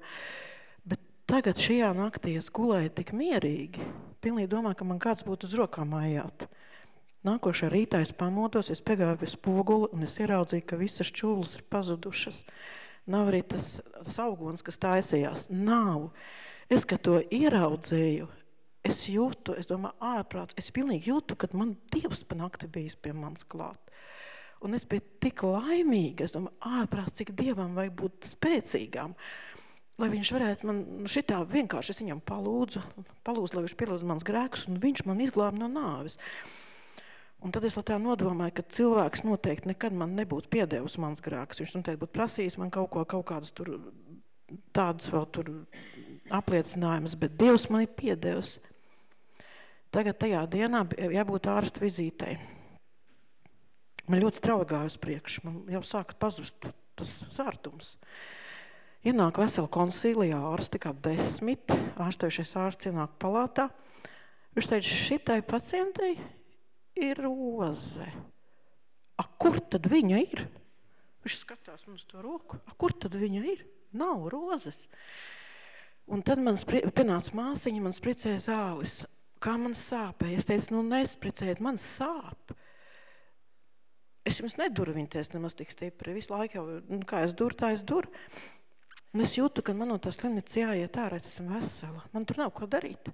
Bet tagad šajā naktī es gulēju tik mierīgi, pilnīgi domāju, ka man kāds būtu uz rokām mājāt. Nākošajā rītā es pamodos, es piegāju pie spoguli un es ieraudzīju, ka visas čūlas ir pazudušas. Nav arī tas, tas augons, kas taisījās. Nav. Es, kad to ieraudzīju, es jūtu, es domāju, ārprāts, es pilnīgi jūtu, kad man Dievs pa nakti bijis pie manis klāt. Un es biju tik laimīga, es domāju, ārprāts, cik Dievam vajag būt spēcīgām. Lai viņš varētu man šitā vienkārši, es viņam palūdzu, palūdzu, lai viņš pielūdz mans grēkus, un viņš man izglāb no nāves. Un tad es tā nodomāju, ka cilvēks noteikti nekad man nebūtu piedevis mans grēks. Viņš noteikti būtu prasījis man kaut ko, kaut kādas tur, tādas vēl tur apliecinājumus, bet Dievs man ir piedevis. Tagad tajā dienā jābūt ārsta vizītei. Man ļoti strauji gāja uz priekšu, man jau sāka pazust tas sārtums. Ienāk vesela konsīlija ārsti, kā desmit, ārstējušies ārsts ienāk palātā. Viņš teica, šitai pacientei ir roze. A, kur tad viņa ir? Viņš skatās uz to roku. A, kur tad viņa ir? Nav rozes. Un tad man pienāca māsiņa, man spricēja zāles. Kā man sāpēja? Es teicu, nu nespricējiet, man sāp. Es jums neduru viņties nemaz tik stipri. Visu laiku jau, nu, kā es duru, tā es duru. Un es jūtu, ka man no tā slimnīca jāiet ārā, es esmu vesela. Man tur nav ko darīt.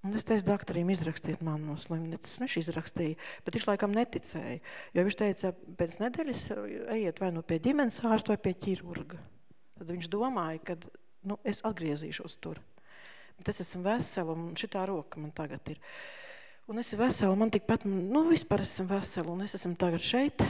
Un es teicu doktorim, izrakstiet man no slimnīcas. Viņš izrakstīja, bet viņš laikam neticēja. Jo viņš teica, pēc nedēļas ejiet vai nu pie ģimenes ārsta vai pie ķirurga. Tad viņš domāja, ka nu, es atgriezīšos tur. Bet es esmu vesela un šitā roka man tagad ir. Un es esmu vesela, man tikpat, nu vispār esmu vesela un es esmu tagad šeit.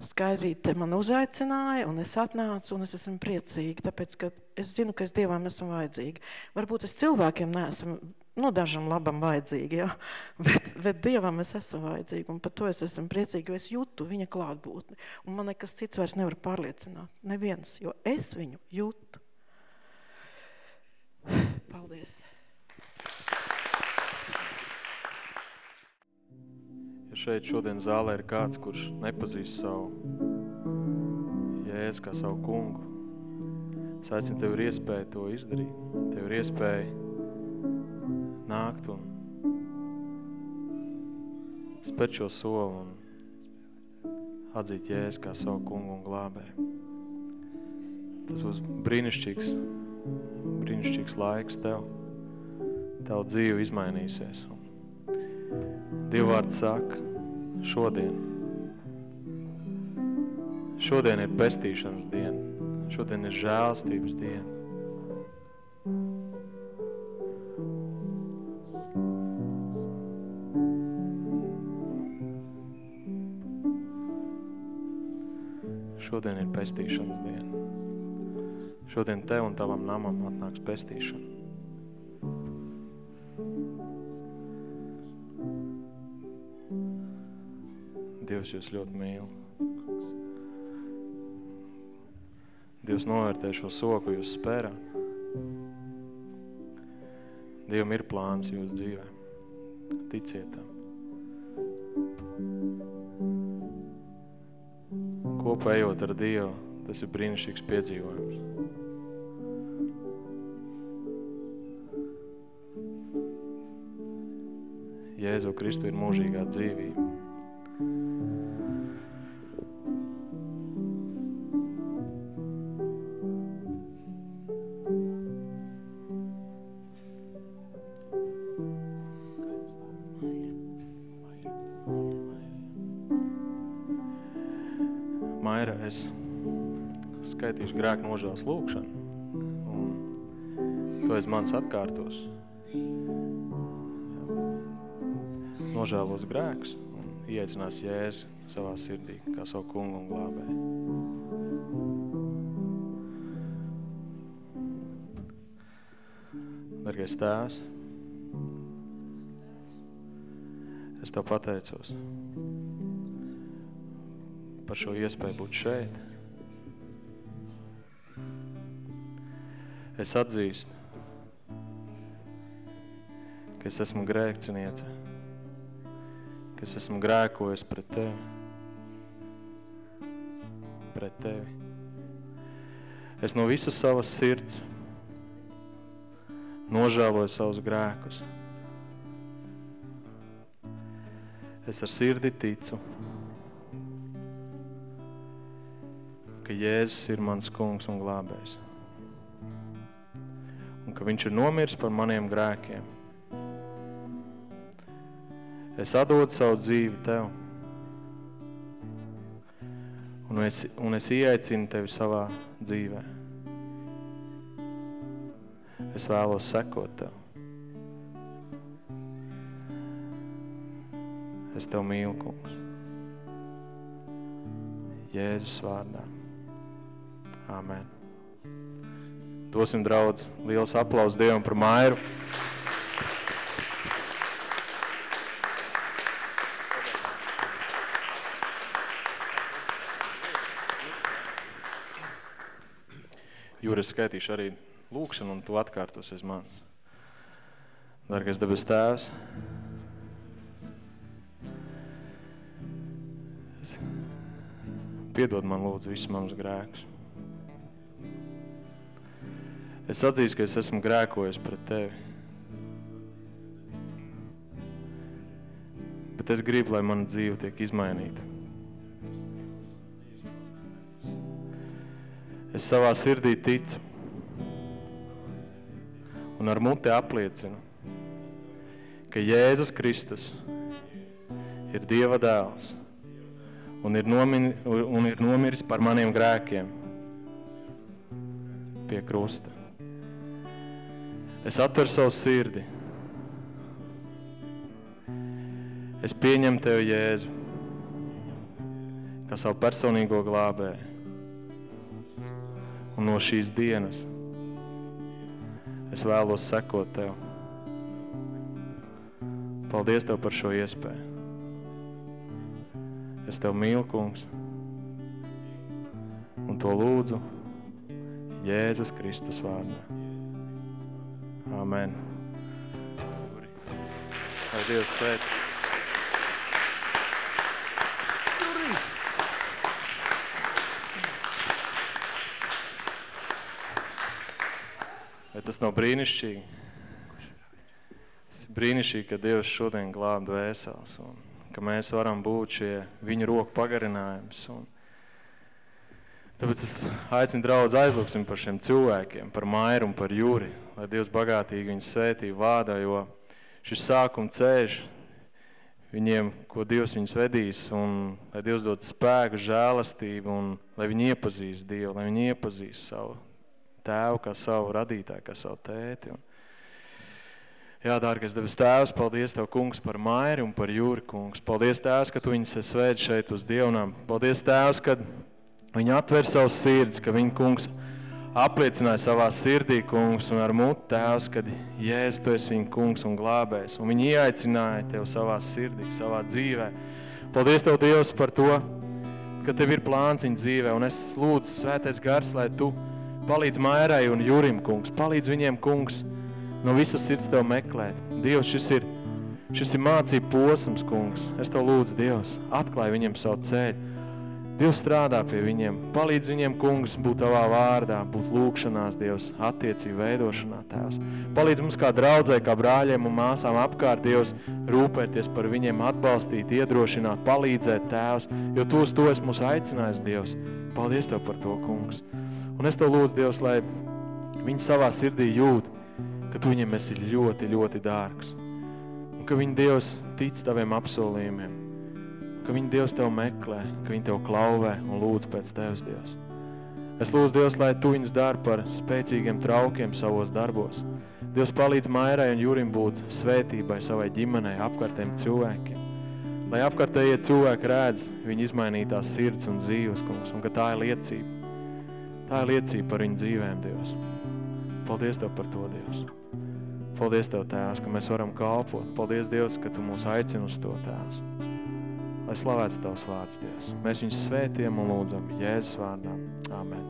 Skaidrīte man uzaicināja, un es atnācu, un es esmu priecīga, tāpēc, ka es zinu, ka es Dievam esmu vajadzīga. Varbūt es cilvēkiem neesmu nu, dažam labam vajadzīgi, ja? [LAUGHS] bet, bet Dievam es esmu vajadzīga, un par to es esmu priecīga, jo es jūtu viņa klātbūtni, un man nekas cits vairs nevar pārliecināt, neviens, jo es viņu jūtu. Paldies! Ja šeit šodien zālē ir kāds, kurš nepazīst savu Jēzu kā savu kungu, es aicinu tev ir iespēja to izdarīt. Tev ir iespēja nākt un spēt šo soli un atzīt Jēzus kā savu kungu un glābē. Tas būs brīnišķīgs, brīnišķīgs laiks tev. Tavu dzīve izmainīsies. Dievvārds saka, šodien. Šodien ir pestīšanas diena. Šodien ir žēlstības diena. Šodien ir pestīšanas diena. Šodien tev un tavam namam atnāks pestīšana. Dievs jūs ļoti mīl. Dievs novērtē šo soku jūs spērā. Dievam ir plāns jūs dzīvē. Ticiet tam. Kopā ejot ar Dievu, tas ir brīnišķīgs piedzīvojums. Jēzu Kristu ir mūžīgā dzīvība. Grēku nožēlas lūkšanu. Un to es mans atkārtos. Nožēlos grēkus un iecinās Jēzu savā sirdī, kā savu kungu un glābēju. Dargais tēvs, es tev pateicos par šo iespēju būt šeit. Es atzīstu, ka es esmu grēkciniece, ka es esmu grēkojis pret tevi, pret tevi. Es no visas savas sirds nožēloju savus grēkus. Es ar sirdi ticu, ka Jēzus ir mans kungs un glābējs. Ka viņš ir nomirs par maniem grēkiem. Es atdodu savu dzīvi Tev. Un es, un es ieaicinu Tevi savā dzīvē. Es vēlos sekot Tev. Es Tev mīlu, kungs. Jēzus vārdā. Āmen. Dosim draudz liels aplaus Dievam par Mairu. Jūra, es skaitīšu arī lūkšanu un tu atkārtosies manis. Dargais debes tēvs, piedod man lūdzu visus manus grēkus. Es atzīstu, ka es esmu grēkojis pret tevi. Bet es gribu, lai mana dzīve tiek izmainīta. Es savā sirdī ticu un ar muti apliecinu, ka Jēzus Kristus ir Dieva dēls un ir, nomin, un ir nomiris par maniem grēkiem pie krusta. Es atveru savu sirdi. Es pieņemu Tev, Jēzu, kā savu personīgo glābēju. Un no šīs dienas es vēlos sekot Tev. Paldies Tev par šo iespēju. Es Tev mīlu, kungs, un to lūdzu Jēzus Kristus vārdā. Amen. Lai Dievs svēt. Vai tas nav brīnišķīgi? Tas ir brīnišķīgi, ka Dievs šodien glāb dvēseles un ka mēs varam būt šie viņa roku pagarinājums. Un tāpēc es aicinu draudz aizlūksim par šiem cilvēkiem, par Mairu un par Jūri, lai Dievs bagātīgi viņus svētī vārdā, jo šis sākuma ceļš viņiem, ko Dievs viņus vedīs, un lai Dievs dod spēku, žēlastību, un lai viņi iepazīst Dievu, lai viņi iepazīst savu tēvu, kā savu radītāju, kā savu tēti. Un, jā, dārgais debes tēvs, paldies Tev, kungs, par Mairi un par Jūri, kungs. Paldies, tēvs, ka Tu viņus svēt šeit uz dievnām. Paldies, tēvs, kad Viņi atver savus sirds, ka viņi, kungs, apliecināja savā sirdī, kungs, un ar mutu tēvs, kad Jēzus, tu esi viņa kungs un glābējs. Un viņi ieaicināja tev savā sirdī, savā dzīvē. Paldies Tev, Dievs, par to, ka Tev ir plāns viņa dzīvē. Un es lūdzu, svētais gars, lai Tu palīdz Mairai un Jurim, kungs. Palīdz viņiem, kungs, no visas sirds Tev meklēt. Dievs, šis ir, šis ir mācību posms, kungs. Es Tev lūdzu, Dievs, atklāj viņiem savu ceļu. Dievs strādā pie viņiem, palīdz viņiem, kungs, būt tavā vārdā, būt lūkšanās, Dievs, attiecību veidošanā, Tēvs. Palīdz mums kā draudzē, kā brāļiem un māsām apkārt, Dievs, rūpēties par viņiem, atbalstīt, iedrošināt, palīdzēt, Tēvs, jo Tu uz to esi mūs aicinājis, Dievs. Paldies Tev par to, kungs. Un es Tev lūdzu, Dievs, lai viņi savā sirdī jūt, ka Tu viņiem esi ļoti, ļoti dārgs. Un ka viņi, Dievs, tic Taviem apsolījumiem ka viņi Dievs Tev meklē, ka viņi Tev klauvē un lūdz pēc Tevs, Dievs. Es lūdzu, Dievs, lai Tu viņus dar par spēcīgiem traukiem savos darbos. Dievs palīdz Mairai un Jurim būt svētībai savai ģimenei, apkārtējiem cilvēkiem. Lai apkārtējie cilvēki redz viņa izmainītās sirds un dzīves, kungs, un ka tā ir liecība. Tā ir liecība par viņu dzīvēm, Dievs. Paldies Tev par to, Dievs. Paldies Tev, Tēvs, ka mēs varam kalpot. Paldies, Dievs, ka Tu mūs aicini uz to, Tēvs lai slavēts Tavs vārds, Dievs. Mēs viņus svētiem un lūdzam Jēzus vārdā. Amen.